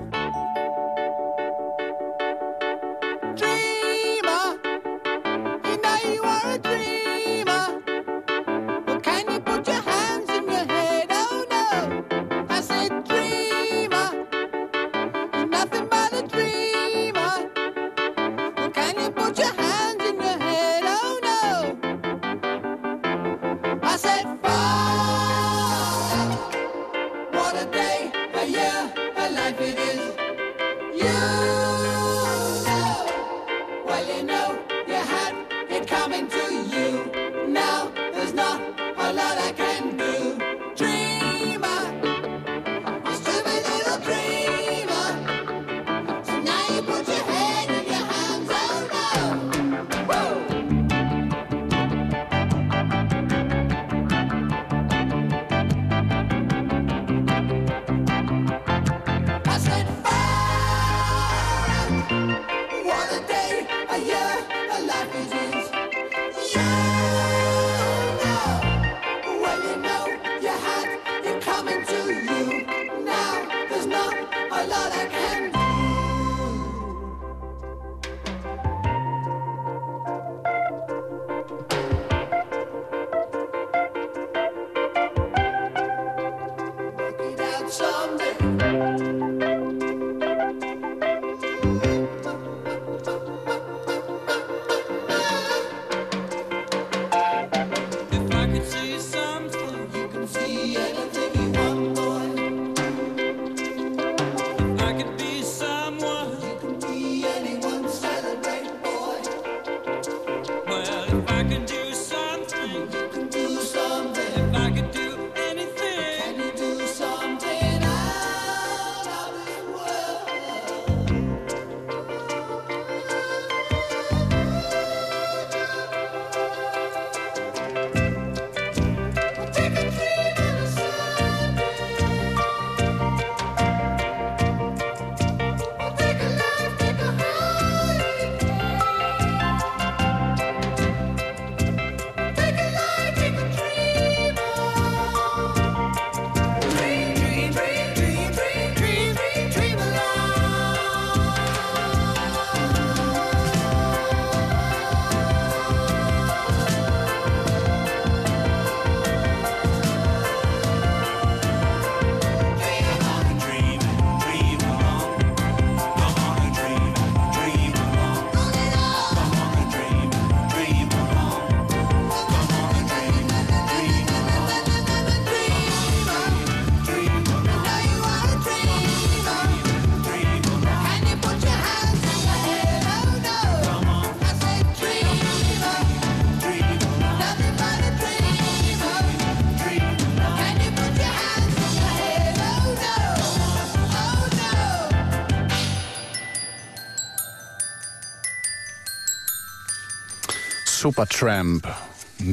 Supertramp,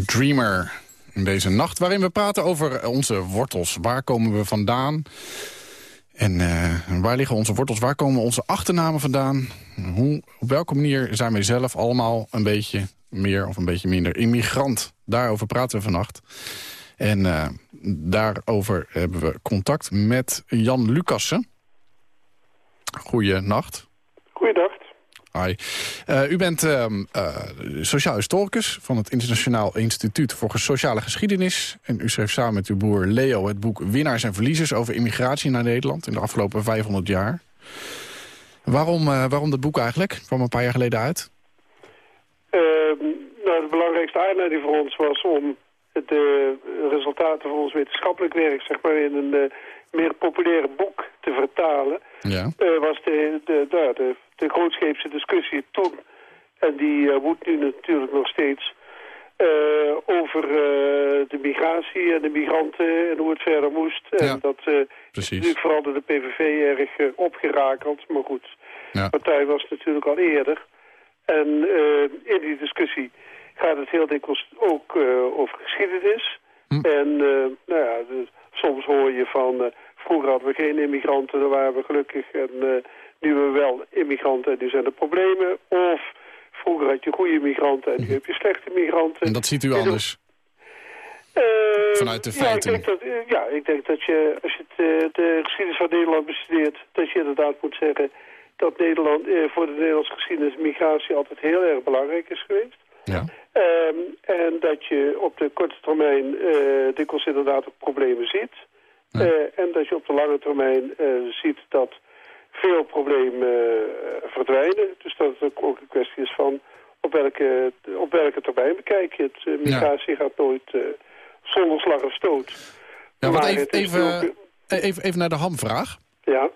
Dreamer. In deze nacht waarin we praten over onze wortels. Waar komen we vandaan? En uh, waar liggen onze wortels? Waar komen onze achternamen vandaan? Hoe, op welke manier zijn wij zelf allemaal een beetje meer of een beetje minder immigrant? Daarover praten we vannacht. En uh, daarover hebben we contact met Jan Lucassen. Goeienacht. Goeiedag. Hi. Uh, u bent uh, uh, sociaal historicus van het Internationaal Instituut voor Sociale Geschiedenis. En u schreef samen met uw broer Leo het boek Winnaars en Verliezers over immigratie naar Nederland in de afgelopen 500 jaar. Waarom, waarom dat boek eigenlijk? Kwam een paar jaar geleden uit? Ehm, nou, de belangrijkste aanleiding voor ons was om de resultaten van ons wetenschappelijk werk zeg maar, in een meer populaire boek te vertalen. Ja. was de, de, de, de de grootscheepse discussie toen, en die uh, woedt nu natuurlijk nog steeds, over de migratie en de migranten en hoe het verder moest. En dat is natuurlijk vooral door de PVV erg opgerakeld. Maar goed, ja. de partij was natuurlijk al eerder. En in die discussie gaat het heel dikwijls ook over geschiedenis. Hm. En nou ja, soms hoor je van... vroeger hadden we geen immigranten, dan waren we gelukkig. En nu hebben we wel immigranten en nu zijn er problemen. Of vroeger had je goede migranten en nu heb je slechte migranten. En dat ziet u anders? Uh, Vanuit de feiten? Ja ik, denk dat, uh, ja, ik denk dat je, als je het, uh, de geschiedenis van Nederland bestudeert... dat je inderdaad moet zeggen dat Nederland, voor de Nederlandse geschiedenis... migratie altijd heel erg belangrijk is geweest. Ja. Um, en dat je op de korte termijn dikwijls inderdaad ook problemen ziet. Ja. en dat je op de lange termijn ziet dat veel problemen eh, verdwijnen. Dus dat het ook een kwestie is van op welke, op welke termijn bekijk je het. Uh, migratie gaat nooit uh, zonder slag of stoot. Ja, maar even, even, even, even naar de hamvraag. Ja.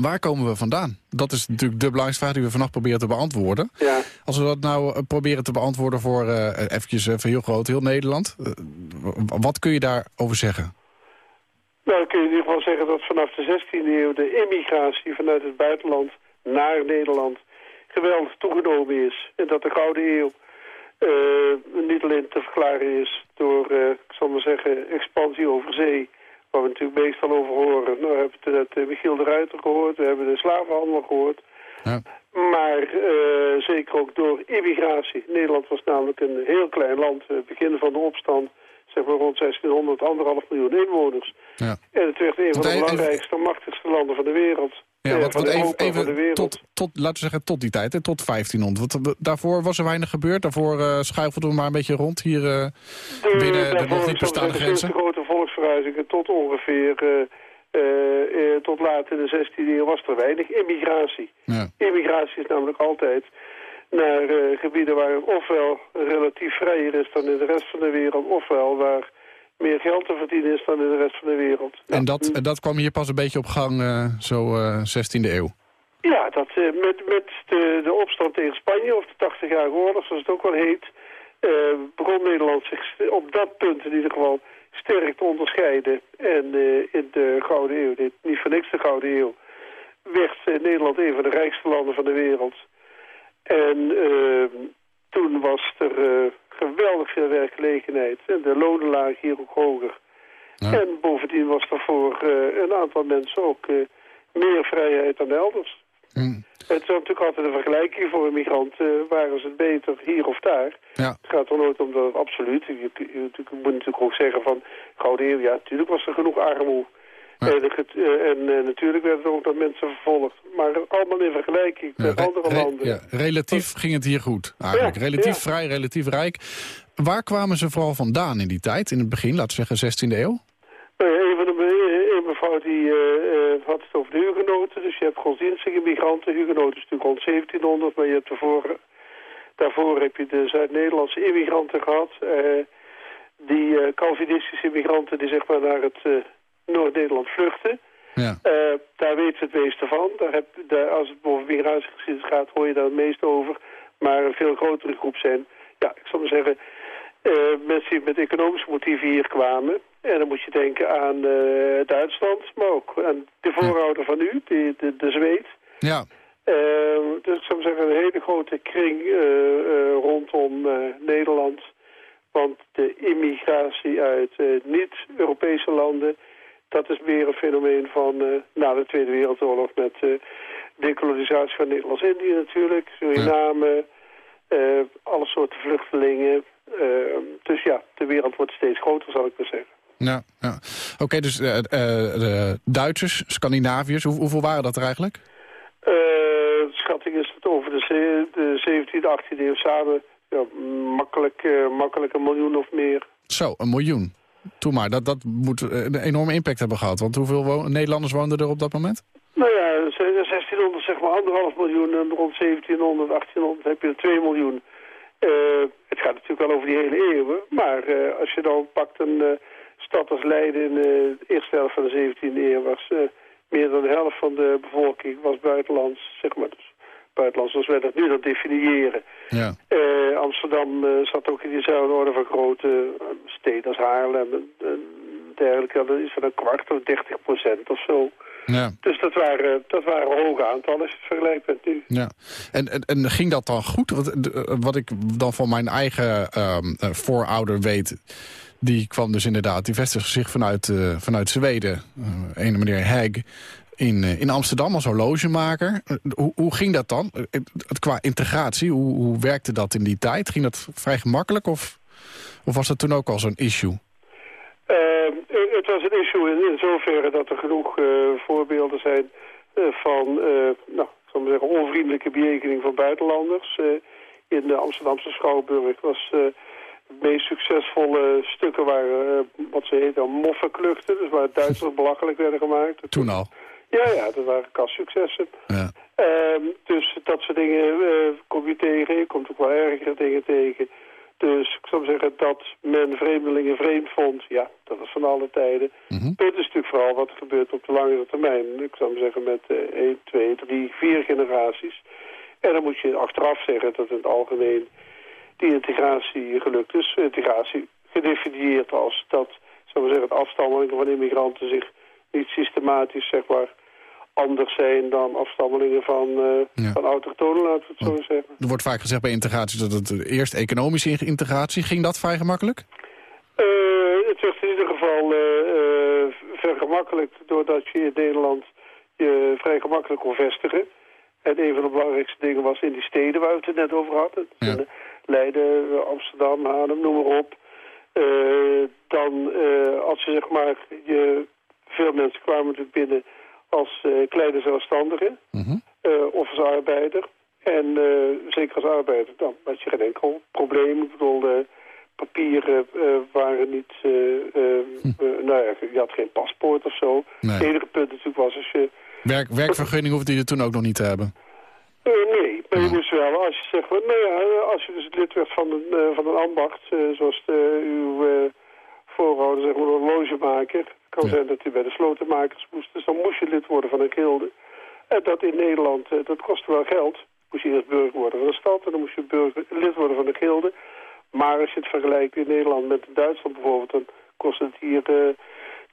Waar komen we vandaan? Dat is natuurlijk de belangrijkste vraag die we vannacht proberen te beantwoorden. Ja. Als we dat nou proberen te beantwoorden voor uh, eventjes even heel groot, heel Nederland. wat kun je daarover zeggen? Nou, dan kun je in ieder geval zeggen dat vanaf de 16e eeuw de immigratie vanuit het buitenland naar Nederland geweldig toegenomen is. En dat de Gouden Eeuw uh, niet alleen te verklaren is door, uh, ik zal maar zeggen, expansie over zee. Waar we natuurlijk meestal over horen. Nou, we hebben het net uh, Michiel de Ruiter gehoord, we hebben de slavenhandel gehoord. Ja. Maar zeker ook door immigratie. Nederland was namelijk een heel klein land. begin van de opstand zeg maar rond 1600, anderhalf miljoen inwoners. Ja. En het werd een van de belangrijkste, machtigste landen van de wereld. Ja, wat, even, even tot, tot, laten we zeggen, tot die tijd, hè, tot 1500. Want daarvoor was er weinig gebeurd. Daarvoor uh, schuifelden we maar een beetje rond hier uh, de, binnen de nog niet bestaande grenzen. De grote volksverhuizingen tot ongeveer, uh, tot laat in de 16e eeuw was er weinig immigratie. Ja. Immigratie is namelijk altijd naar uh, gebieden waar het ofwel relatief vrijer is dan in de rest van de wereld... ofwel waar meer geld te verdienen is dan in de rest van de wereld. En dat, dat kwam hier pas een beetje op gang, uh, zo uh, 16e eeuw? Ja, dat, met, met de, de opstand tegen Spanje, of de 80-jarige oorlog, zoals het ook wel heet... begon Nederland zich op dat punt in ieder geval sterk te onderscheiden. En in de Gouden Eeuw, dit, niet voor niks de Gouden Eeuw... werd Nederland een van de rijkste landen van de wereld... En uh, toen was er uh, geweldig veel werkgelegenheid. En de lonen lagen hier ook hoger. Ja. En bovendien was er voor uh, een aantal mensen ook meer vrijheid dan elders. Mm. Het is natuurlijk altijd een vergelijking voor een migrant. waren ze het beter hier of daar? Ja. Het gaat er nooit om dat absoluut. Je, je, je, moet natuurlijk ook zeggen van... Gouden Eeuw, ja, natuurlijk was er genoeg armoede. Eh, en uh, natuurlijk werden er ook dat mensen vervolgd. Maar allemaal in vergelijking met andere landen. Ja, relatief ging het hier goed eigenlijk. relatief vrij, relatief rijk. Waar kwamen ze vooral vandaan in die tijd? In het begin, laten we zeggen 16e eeuw? Nou een, van de, een mevrouw die uh, had het over de hugenoten. Dus je hebt godsdienstige migranten. Hugenoten is natuurlijk rond 1700. Maar je hebt ervoor, daarvoor heb je de Zuid-Nederlandse immigranten gehad. die Calvinistische immigranten die zeg maar naar het Noord-Nederland vluchten. Ja. Uh, daar weet ze het meeste van. Daar heb, daar, als het over migratiegeschiedenis gaat, hoor je daar het meest over. Maar een veel grotere groep zijn, ja, ik zal maar zeggen, uh, mensen die met economische motieven hier kwamen. En dan moet je denken aan uh, Duitsland, maar ook aan de voorouder van u, de, de, de Zweed. Ja. dus ik zou zeggen, een hele grote kring rondom Nederland. Want de immigratie uit niet-Europese landen dat is meer een fenomeen van uh, na de Tweede Wereldoorlog met uh, dekolonisatie van Nederlands-Indië natuurlijk, Suriname, uh, alle soorten vluchtelingen. dus ja, de wereld wordt steeds groter, zal ik maar zeggen. Ja, ja. oké, dus de Duitsers, Scandinaviërs, hoe, hoeveel waren dat er eigenlijk? schatting is het over de, de 17e, 18e eeuw samen ja, makkelijk, makkelijk een miljoen of meer. Zo, een miljoen? Toe maar, dat, dat moet een enorme impact hebben gehad. Want hoeveel Nederlanders woonden er op dat moment? Nou ja, 1600 zeg maar anderhalf miljoen en rond 1700, 1800 heb je 2 miljoen. Uh, het gaat natuurlijk wel over die hele eeuwen. Maar uh, als je dan pakt een uh, stad als Leiden in de eerste helft van de 17e eeuw... was meer dan de helft van de bevolking was buitenlands, zeg maar. Buitenland zoals wij dat nu dat definiëren. Ja. Eh, Amsterdam eh, zat ook in diezelfde orde van grote eh, steden als Haarlem en, dergelijke. Dat is van een kwart of 30 procent of zo. Ja. Dus dat waren, dat waren hoge aantallen als je het vergelijkt met nu. Ja. En, en, en ging dat dan goed? Wat, wat ik dan van mijn eigen ehm, eh, voorouder weet... die kwam dus inderdaad, die vestigde zich vanuit, vanuit Zweden. eh ene meneer Heg in, eh, in Amsterdam als horlogemaker. Eh, hoe, hoe ging dat dan? Eh, qua integratie, hoe, hoe werkte dat in die tijd? Ging dat vrij gemakkelijk of, of was dat toen ook al zo'n issue? Het was een issue in, in zoverre dat er genoeg voorbeelden zijn van nou, zal zeggen, onvriendelijke bejegening van buitenlanders. In de Amsterdamse Schouwburg was het meest succesvolle stukken waren wat ze heten moffenkluchten. Dus waar Duitsers belachelijk werden gemaakt. Toen al? Ja, ja, dat waren kassuccessen. Ja. Ehm, dus dat soort dingen eh, kom je tegen. Je komt ook wel ergere dingen tegen. Dus ik zou zeggen dat men vreemdelingen vreemd vond. Ja, dat was van alle tijden. Het punt is natuurlijk vooral wat er gebeurt op de langere termijn. Ik zou maar zeggen met eh 1, 2, 3, 4 generaties. En dan moet je achteraf zeggen dat in het algemeen die integratie gelukt is. Integratie gedefinieerd als dat, zou maar zeggen, het afstammelingen van immigranten zich niet systematisch, zeg maar, anders zijn dan afstammelingen van, Ja. van autochtonen, laten we het zo zeggen. Er wordt vaak gezegd bij integratie dat het eerst economische integratie... ging dat vrij gemakkelijk? Eh, het werd in ieder geval eh, eh, vergemakkelijkt doordat je in Nederland je vrij gemakkelijk kon vestigen. En een van de belangrijkste dingen was in die steden waar we het net over hadden. Leiden, Amsterdam, Haarlem, noem maar op. Dan als je zeg maar, je, veel mensen kwamen natuurlijk binnen als eh, kleine zelfstandigen eh, of als arbeider. En eh, zeker als arbeider, dan had je geen enkel probleem. Ik bedoel, de papieren waren niet... eh, nou ja, je had geen paspoort of zo. Nee. Het enige punt natuurlijk was als je... Werk, werkvergunning hoefde je toen ook nog niet te hebben. Nee, maar je moest wel, als je zegt, van, nou ja, als je dus lid werd van een, van een ambacht, zoals de, uw voorouder, zeg maar, een horlogemaker. Kan zijn dat u bij de slotenmakers moest, dus dan moest je lid worden van een gilde. En dat in Nederland, eh, dat kostte wel geld. Moest je eerst burger worden van de stad en dan moest je burger, lid worden van de gilde. Maar als je het vergelijkt in Nederland met Duitsland bijvoorbeeld, dan kost het hier eh,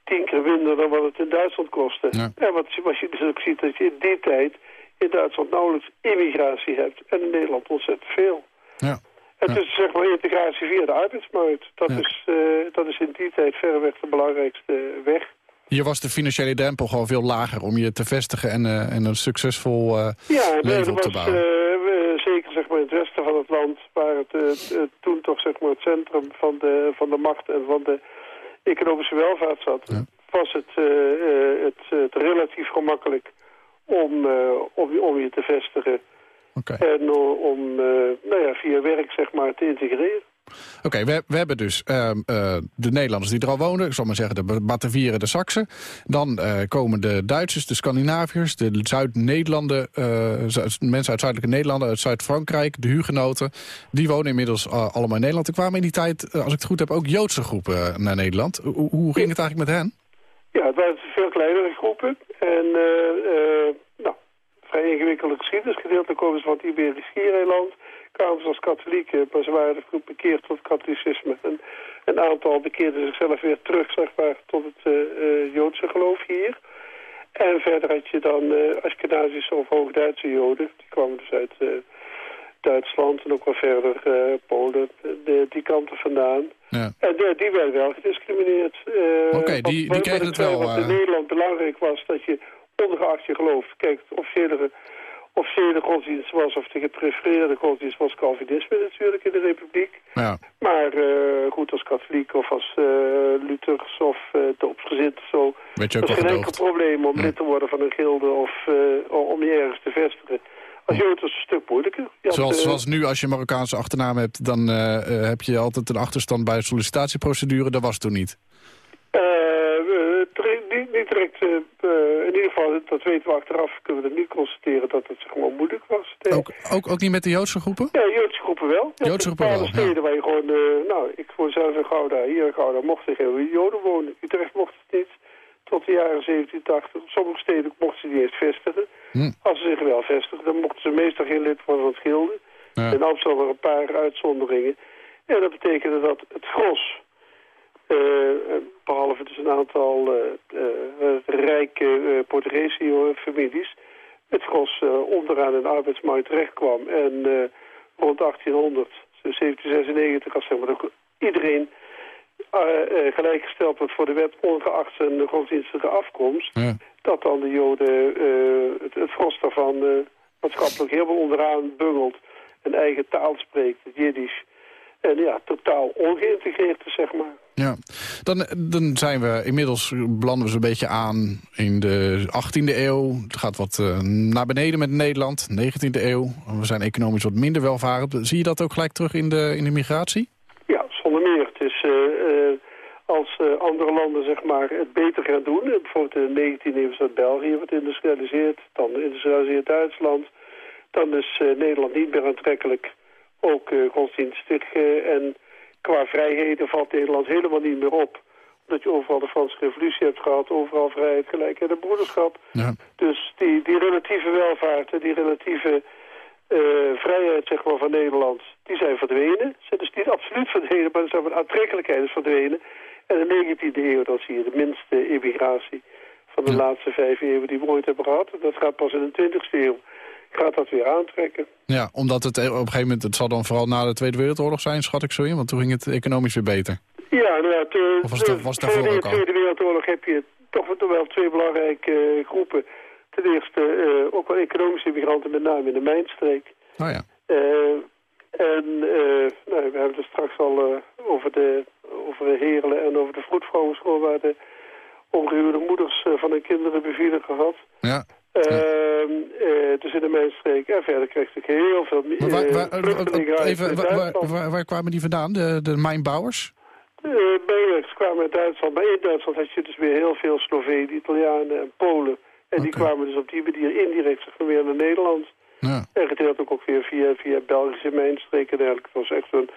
tien keer minder dan wat het in Duitsland kostte. En wat, wat je dus ook ziet, dat je in die tijd in Duitsland nauwelijks immigratie hebt en in Nederland ontzettend veel. Ja. Het is zeg maar integratie via de arbeidsmarkt. Dat, is, eh, dat is in die tijd verreweg de belangrijkste weg. Hier was de financiële drempel gewoon veel lager om je te vestigen en, eh, en een succesvol eh, Ja, en leven op te was, bouwen. eh, zeker zeg maar, in het westen van het land, waar het toen toch zeg maar, het centrum van de, van de macht en van de economische welvaart zat, was het, het, het relatief gemakkelijk om, om, je- om je te vestigen. En eh, om eh, nou ja, via werk zeg maar, te integreren. Oké, we, we hebben dus ehm, eh, de Nederlanders die er al wonen. Ik zal maar zeggen de Batavieren, de Saksen. Dan komen de Duitsers, de Scandinaviërs, de Zuid-Nederlanden... Zu- mensen uit zuidelijke Nederlanden, uit Zuid-Frankrijk, de Hugenoten. Die wonen inmiddels allemaal in Nederland. Er kwamen in die tijd, als ik het goed heb, ook Joodse groepen naar Nederland. Hoe, hoe ging het eigenlijk met hen? Ja, het waren veel kleinere groepen. En vrij ingewikkelde geschiedenis. Gedeeltelijk komen ze van het Iberisch Schiereiland. Kwamen ze als katholieken, maar ze waren goed bekeerd tot katholicisme. En een aantal bekeerden zichzelf weer terug, zeg maar, tot het eh, eh, Joodse geloof hier. En verder had je dan eh Ashkenazische of Hoogduitse Joden. Die kwamen dus uit Duitsland en ook wel verder Polen, de, die kanten vandaan. Ja. En die werden wel gediscrimineerd. Oké, die- die kregen het wel, Wat in. Nederland belangrijk was dat je ongeacht je geloof... Kijk, de officiële, officiële godsdienst was, of de geprefereerde godsdienst was Calvinisme natuurlijk in de Republiek. Ja. Maar eh, goed, als katholiek of als uh, Luthers of uh, doopsgezind of zo... Werd je ook dat is geen enkel probleem om lid te worden van een gilde of eh, om je ergens te vestigen. Als Jood was het een stuk moeilijker. Had, Zoals, eh, zoals nu, als je een Marokkaanse achternaam hebt... dan eh, eh, heb je altijd een achterstand bij de sollicitatieprocedure. Dat was toen niet. Eh, in ieder geval, dat weten we achteraf, kunnen we het niet constateren dat het maar moeilijk was. Ook, ook, ook niet met de Joodse groepen? Ja, Joodse groepen wel. Ja, Joodse groepen wel, ja. steden waar je gewoon, eh, nou, ik woon zelf in Gouda, hier in Gouda mochten geen Joden wonen. Utrecht mocht het niet, tot de jaren 1780. Op sommige steden mochten ze niet eens vestigen. Hm. Als ze zich wel vestigen, dan mochten ze meestal geen lid worden van het gilde. Ja. In Amsterdam er een paar uitzonderingen. En dat betekende dat het gros, eh, behalve dus een aantal eh, eh, rijke Portugese families, het gros onderaan in de arbeidsmarkt terecht kwam. En rond 1800, 1796, als zeg maar, iedereen gelijkgesteld wordt voor de wet, ongeacht zijn godsdienstige afkomst, Ja. dat dan de Joden het, het gros daarvan maatschappelijk helemaal onderaan bungelt een eigen taal spreekt, het Jiddisch. En ja, totaal ongeïntegreerd is, zeg maar. Ja, dan, dan zijn we inmiddels, belanden we zo'n beetje aan in de 18e eeuw. Het gaat wat uh, naar beneden met Nederland, 19e eeuw. We zijn economisch wat minder welvarend. Zie je dat ook gelijk terug in de, in de migratie? Ja, zonder meer. Het is uh, uh, als andere landen zeg maar, het beter gaan doen. Bijvoorbeeld de 19e eeuw is dat België wat industrialiseert. Dan industrialiseert Duitsland. Dan is Nederland niet meer aantrekkelijk ook godsdienstig. En qua vrijheden valt Nederland helemaal niet meer op. Omdat je overal de Franse revolutie hebt gehad. Overal vrijheid, gelijkheid en broederschap. Ja. Dus die, die relatieve welvaart, die relatieve uh, vrijheid zeg maar, van Nederland, die zijn verdwenen. Ze zijn dus niet absoluut verdwenen, maar de aantrekkelijkheid is verdwenen. En de 19e eeuw, dan zie je de minste immigratie van de Ja. laatste vijf eeuwen die we ooit hebben gehad. Dat gaat pas in de 20e eeuw. Gaat dat weer aantrekken. Ja, omdat het op een gegeven moment, het zal dan vooral na de Tweede Wereldoorlog zijn, schat ik zo in. Want toen ging het economisch weer beter. Ja, nou ja, te, Of was het- was het daarvoor voor de? Tweede Wereldoorlog heb je toch wel twee belangrijke eh, groepen. Ten eerste eh, ook wel economische immigranten, met name in de mijnstreek. Oh ja. Eh, en eh, nou, we hebben het straks al eh, over, de, over de Herelen en over de vroedvrouwenschool... waar de ongehuwde moeders eh, van hun kinderen bevielen gehad. ja. Eh, dus in de mijnstreek. En verder kreeg ik heel veel Maar waar, eh, waar- vluchtelingen uit even, waar, waar, Duitsland. waar- waar kwamen die vandaan, de, de mijnbouwers? Uh, Benelux kwamen uit Duitsland. Maar in Duitsland had je dus weer heel veel Slovenen, Italianen en Polen. En die kwamen dus op die manier indirect zeg maar, weer naar Nederland. Ja. En gedeeltelijk ook weer via, via Belgische mijnstreken en dergelijke. Het was echt een,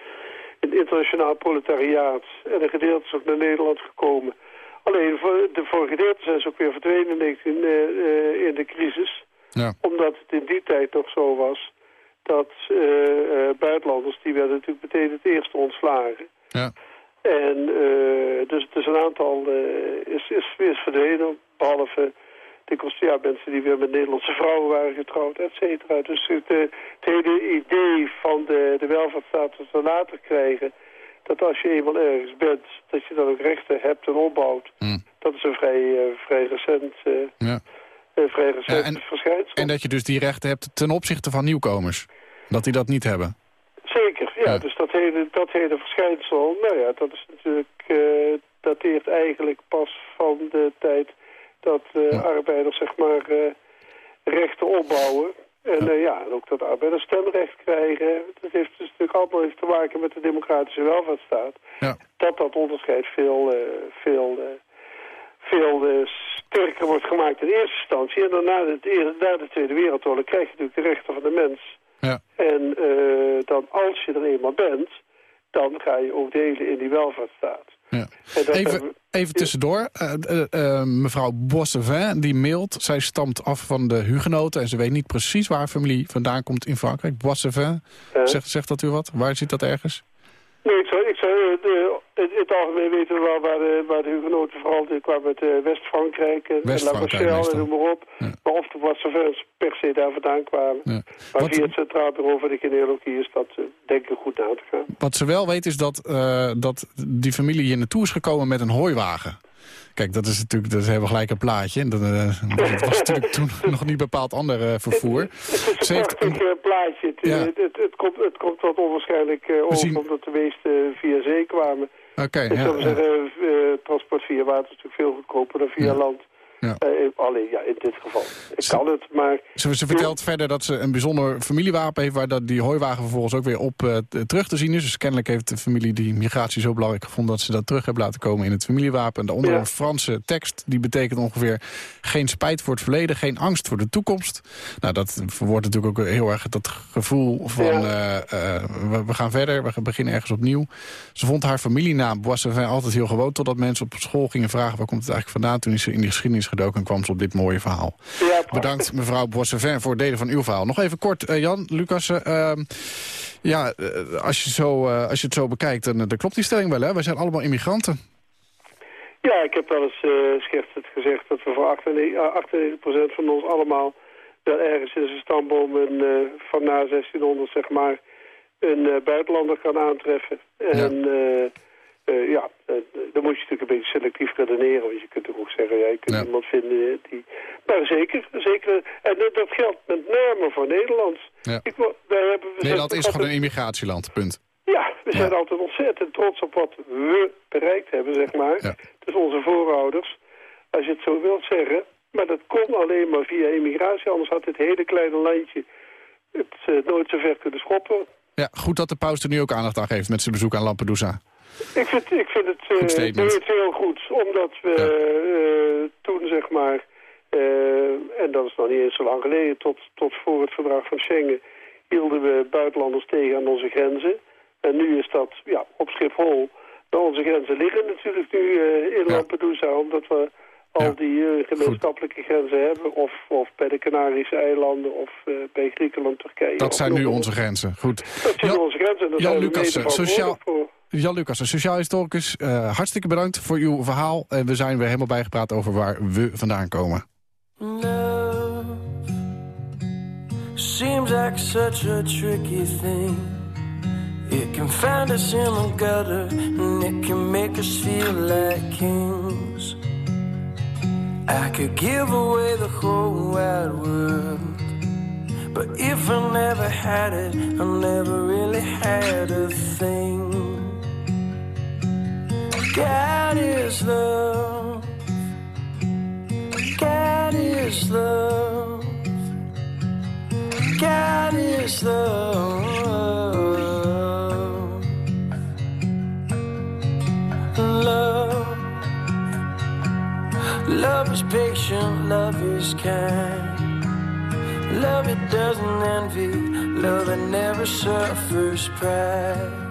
een internationaal proletariaat. En een gedeelte is ook naar Nederland gekomen. Alleen voor, de, een gedeelte zijn ze ook weer verdwenen in, 19, eh, eh, in de crisis. Ja. Omdat het in die tijd nog zo was dat eh, eh, buitenlanders, die werden natuurlijk meteen het eerste ontslagen. Ja. En uh, dus, dus een aantal uh, is, is, is verdwenen, behalve de ja, mensen die weer met Nederlandse vrouwen waren getrouwd, et cetera. Dus het, uh, het hele idee van de, de welvaartsstaat dat we later krijgen, dat als je eenmaal ergens bent, dat je dan ook rechten hebt en opbouwt, Mm. dat is een vrij, uh, vrij recent, uh, Ja. uh, vrij recent Ja, en- verschijnsel. En dat je dus die rechten hebt ten opzichte van nieuwkomers. Dat die dat niet hebben. Zeker, ja. Ja. Dus dat hele, dat hele verschijnsel, nou ja, dat is natuurlijk, eh, dateert eigenlijk pas van de tijd dat eh, arbeiders, zeg maar, eh, rechten opbouwen. En eh, ja, en ook dat arbeiders stemrecht krijgen. Dat heeft dus natuurlijk allemaal heeft te maken met de democratische welvaartsstaat. Ja. Dat dat onderscheid veel, eh, veel, eh, veel sterker wordt gemaakt in eerste instantie. En dan na de, na de Tweede Wereldoorlog krijg je natuurlijk de rechten van de mens. Ja. En dan als je er eenmaal bent, dan ga je ook delen in die welvaartsstaat. Ja. Even, even tussendoor. Eh, eh, eh, mevrouw Boissevin, die mailt. Zij stamt af van de Hugenoten en ze weet niet precies waar haar familie vandaan komt in Frankrijk. Boissevin, Eh? zegt, zegt dat u wat? Waar zit dat ergens? Nee, ik zou, ik zou eh, de, in het algemeen weten we wel waar de, waar de hugenoten vooral kwamen uit eh, West-Frankrijk en, La Rochelle en noem maar op. Ja. Maar of de Boissevins per se daar vandaan kwamen. Ja. Maar Wat- via het Centraal Bureau voor de Genealogie is dat eh, denk ik goed na te gaan. Wat ze wel weet is dat, dat die familie hier naartoe is gekomen met een hooiwagen. Kijk, dat is natuurlijk, dat hebben we gelijk een plaatje. En Dat, eh, dat was natuurlijk toen nog niet bepaald ander eh, vervoer. Het is een prachtig eh, plaatje. Het, Ja. het, komt, het komt wat onwaarschijnlijk over zien- omdat de meesten via zee kwamen. Oké, ja, zou ja. zeggen, transport via water is natuurlijk veel goedkoper dan via land. Ja. Eh, alleen ja, in dit geval. Ik Ze- kan het, maar Ze, ze vertelt verder dat ze een bijzonder familiewapen heeft... waar dat die hooiwagen vervolgens ook weer op eh, terug te zien is. Dus kennelijk heeft de familie die migratie zo belangrijk gevonden... dat ze dat terug hebben laten komen in het familiewapen. En daaronder Ja. een Franse tekst. Die betekent ongeveer geen spijt voor het verleden... geen angst voor de toekomst. Nou, dat verwoordt natuurlijk ook heel erg dat gevoel van... Ja. eh, we, we gaan verder, we beginnen ergens opnieuw. Ze vond haar familienaam Boissevin altijd heel gewoon... totdat mensen op school gingen vragen... waar komt het eigenlijk vandaan? Toen is ze in die geschiedenis gedoken... en kwam ze op dit mooie verhaal. Ja, Bedankt mevrouw Boissevin voor het delen van uw verhaal. Nog even kort, uh, Jan, Lucas. Uh, ja, als, je zo, als je het zo bekijkt, dan, dan klopt die stelling wel. Hè? Wij zijn allemaal immigranten. Ja, ik heb wel eens schertsend gezegd dat we voor 98%, van ons allemaal... wel ergens in zijn stamboom een, van na 1600, zeg maar een uh, buitenlander kan aantreffen. En ja, uh, ja dan moet je natuurlijk een beetje selectief redeneren. Want je kunt toch ook zeggen, ja, je kunt ja. iemand vinden die... Maar zeker, zeker. En dat geldt met name voor Nederland. Ja. Ik, wij hebben, Nederland is gewoon een immigratieland, punt. Ja, we zijn altijd ontzettend trots op wat we bereikt hebben, zeg maar. Dus onze voorouders, als je het zo wilt zeggen. Maar dat kon alleen maar via immigratie, anders had dit hele kleine landje het uh, nooit zo ver kunnen schoppen. Ja, goed dat de paus er nu ook aandacht aan geeft met zijn bezoek aan Lampedusa. Ik vind, ik vind het, uh, het heel goed, omdat we ja. uh, toen zeg maar, uh, en dat is nog niet eens zo lang geleden, tot, tot voor het verdrag van Schengen, hielden we buitenlanders tegen aan onze grenzen. En nu is dat ja, op Schiphol. Nou, onze grenzen liggen natuurlijk nu in Lampedusa, omdat we al ja. die uh, gemeenschappelijke Goed. grenzen hebben. Of, of bij de Canarische eilanden of uh, bij Griekenland, Turkije. Dat zijn nu onze grenzen. Goed. Dat zijn Jan, onze grenzen. Jan Lucas, sociaal... Jan Lucas, sociaal historicus, uh, hartstikke bedankt voor uw verhaal. En we zijn weer helemaal bijgepraat over waar we vandaan komen. Love seems like such a tricky thing. It can find us in the gutter and it can make us feel like kings. I could give away the whole wide world. But if I never had it, I never really had a thing. God is love. God is love. God is love. Love. Love is patient, love is kind. Love it doesn't envy, love it never suffers pride.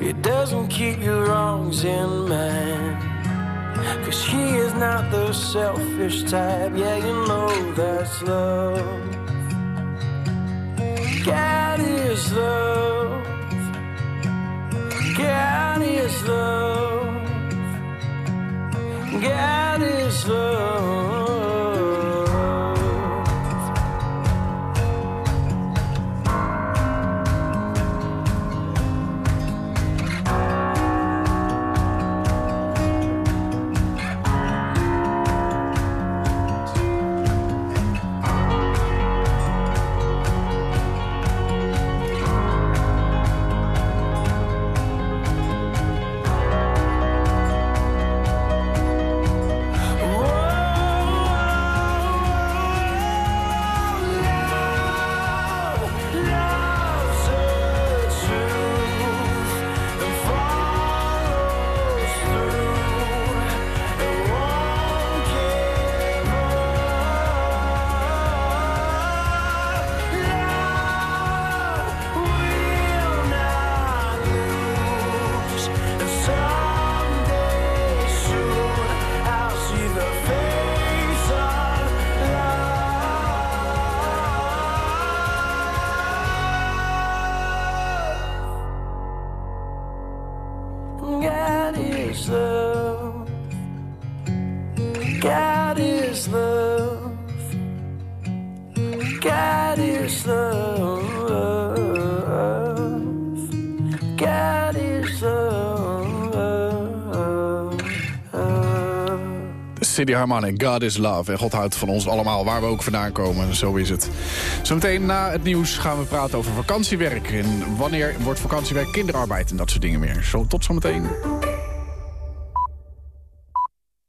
It doesn't keep your wrongs in mind. Cause he is not the selfish type, yeah, you know that's love. God is love. City Harmonic, God is Love. En God houdt van ons allemaal, waar we ook vandaan komen. Zo is het. Zometeen na het nieuws gaan we praten over vakantiewerk. En wanneer wordt vakantiewerk kinderarbeid en dat soort dingen meer. Zo, tot zometeen.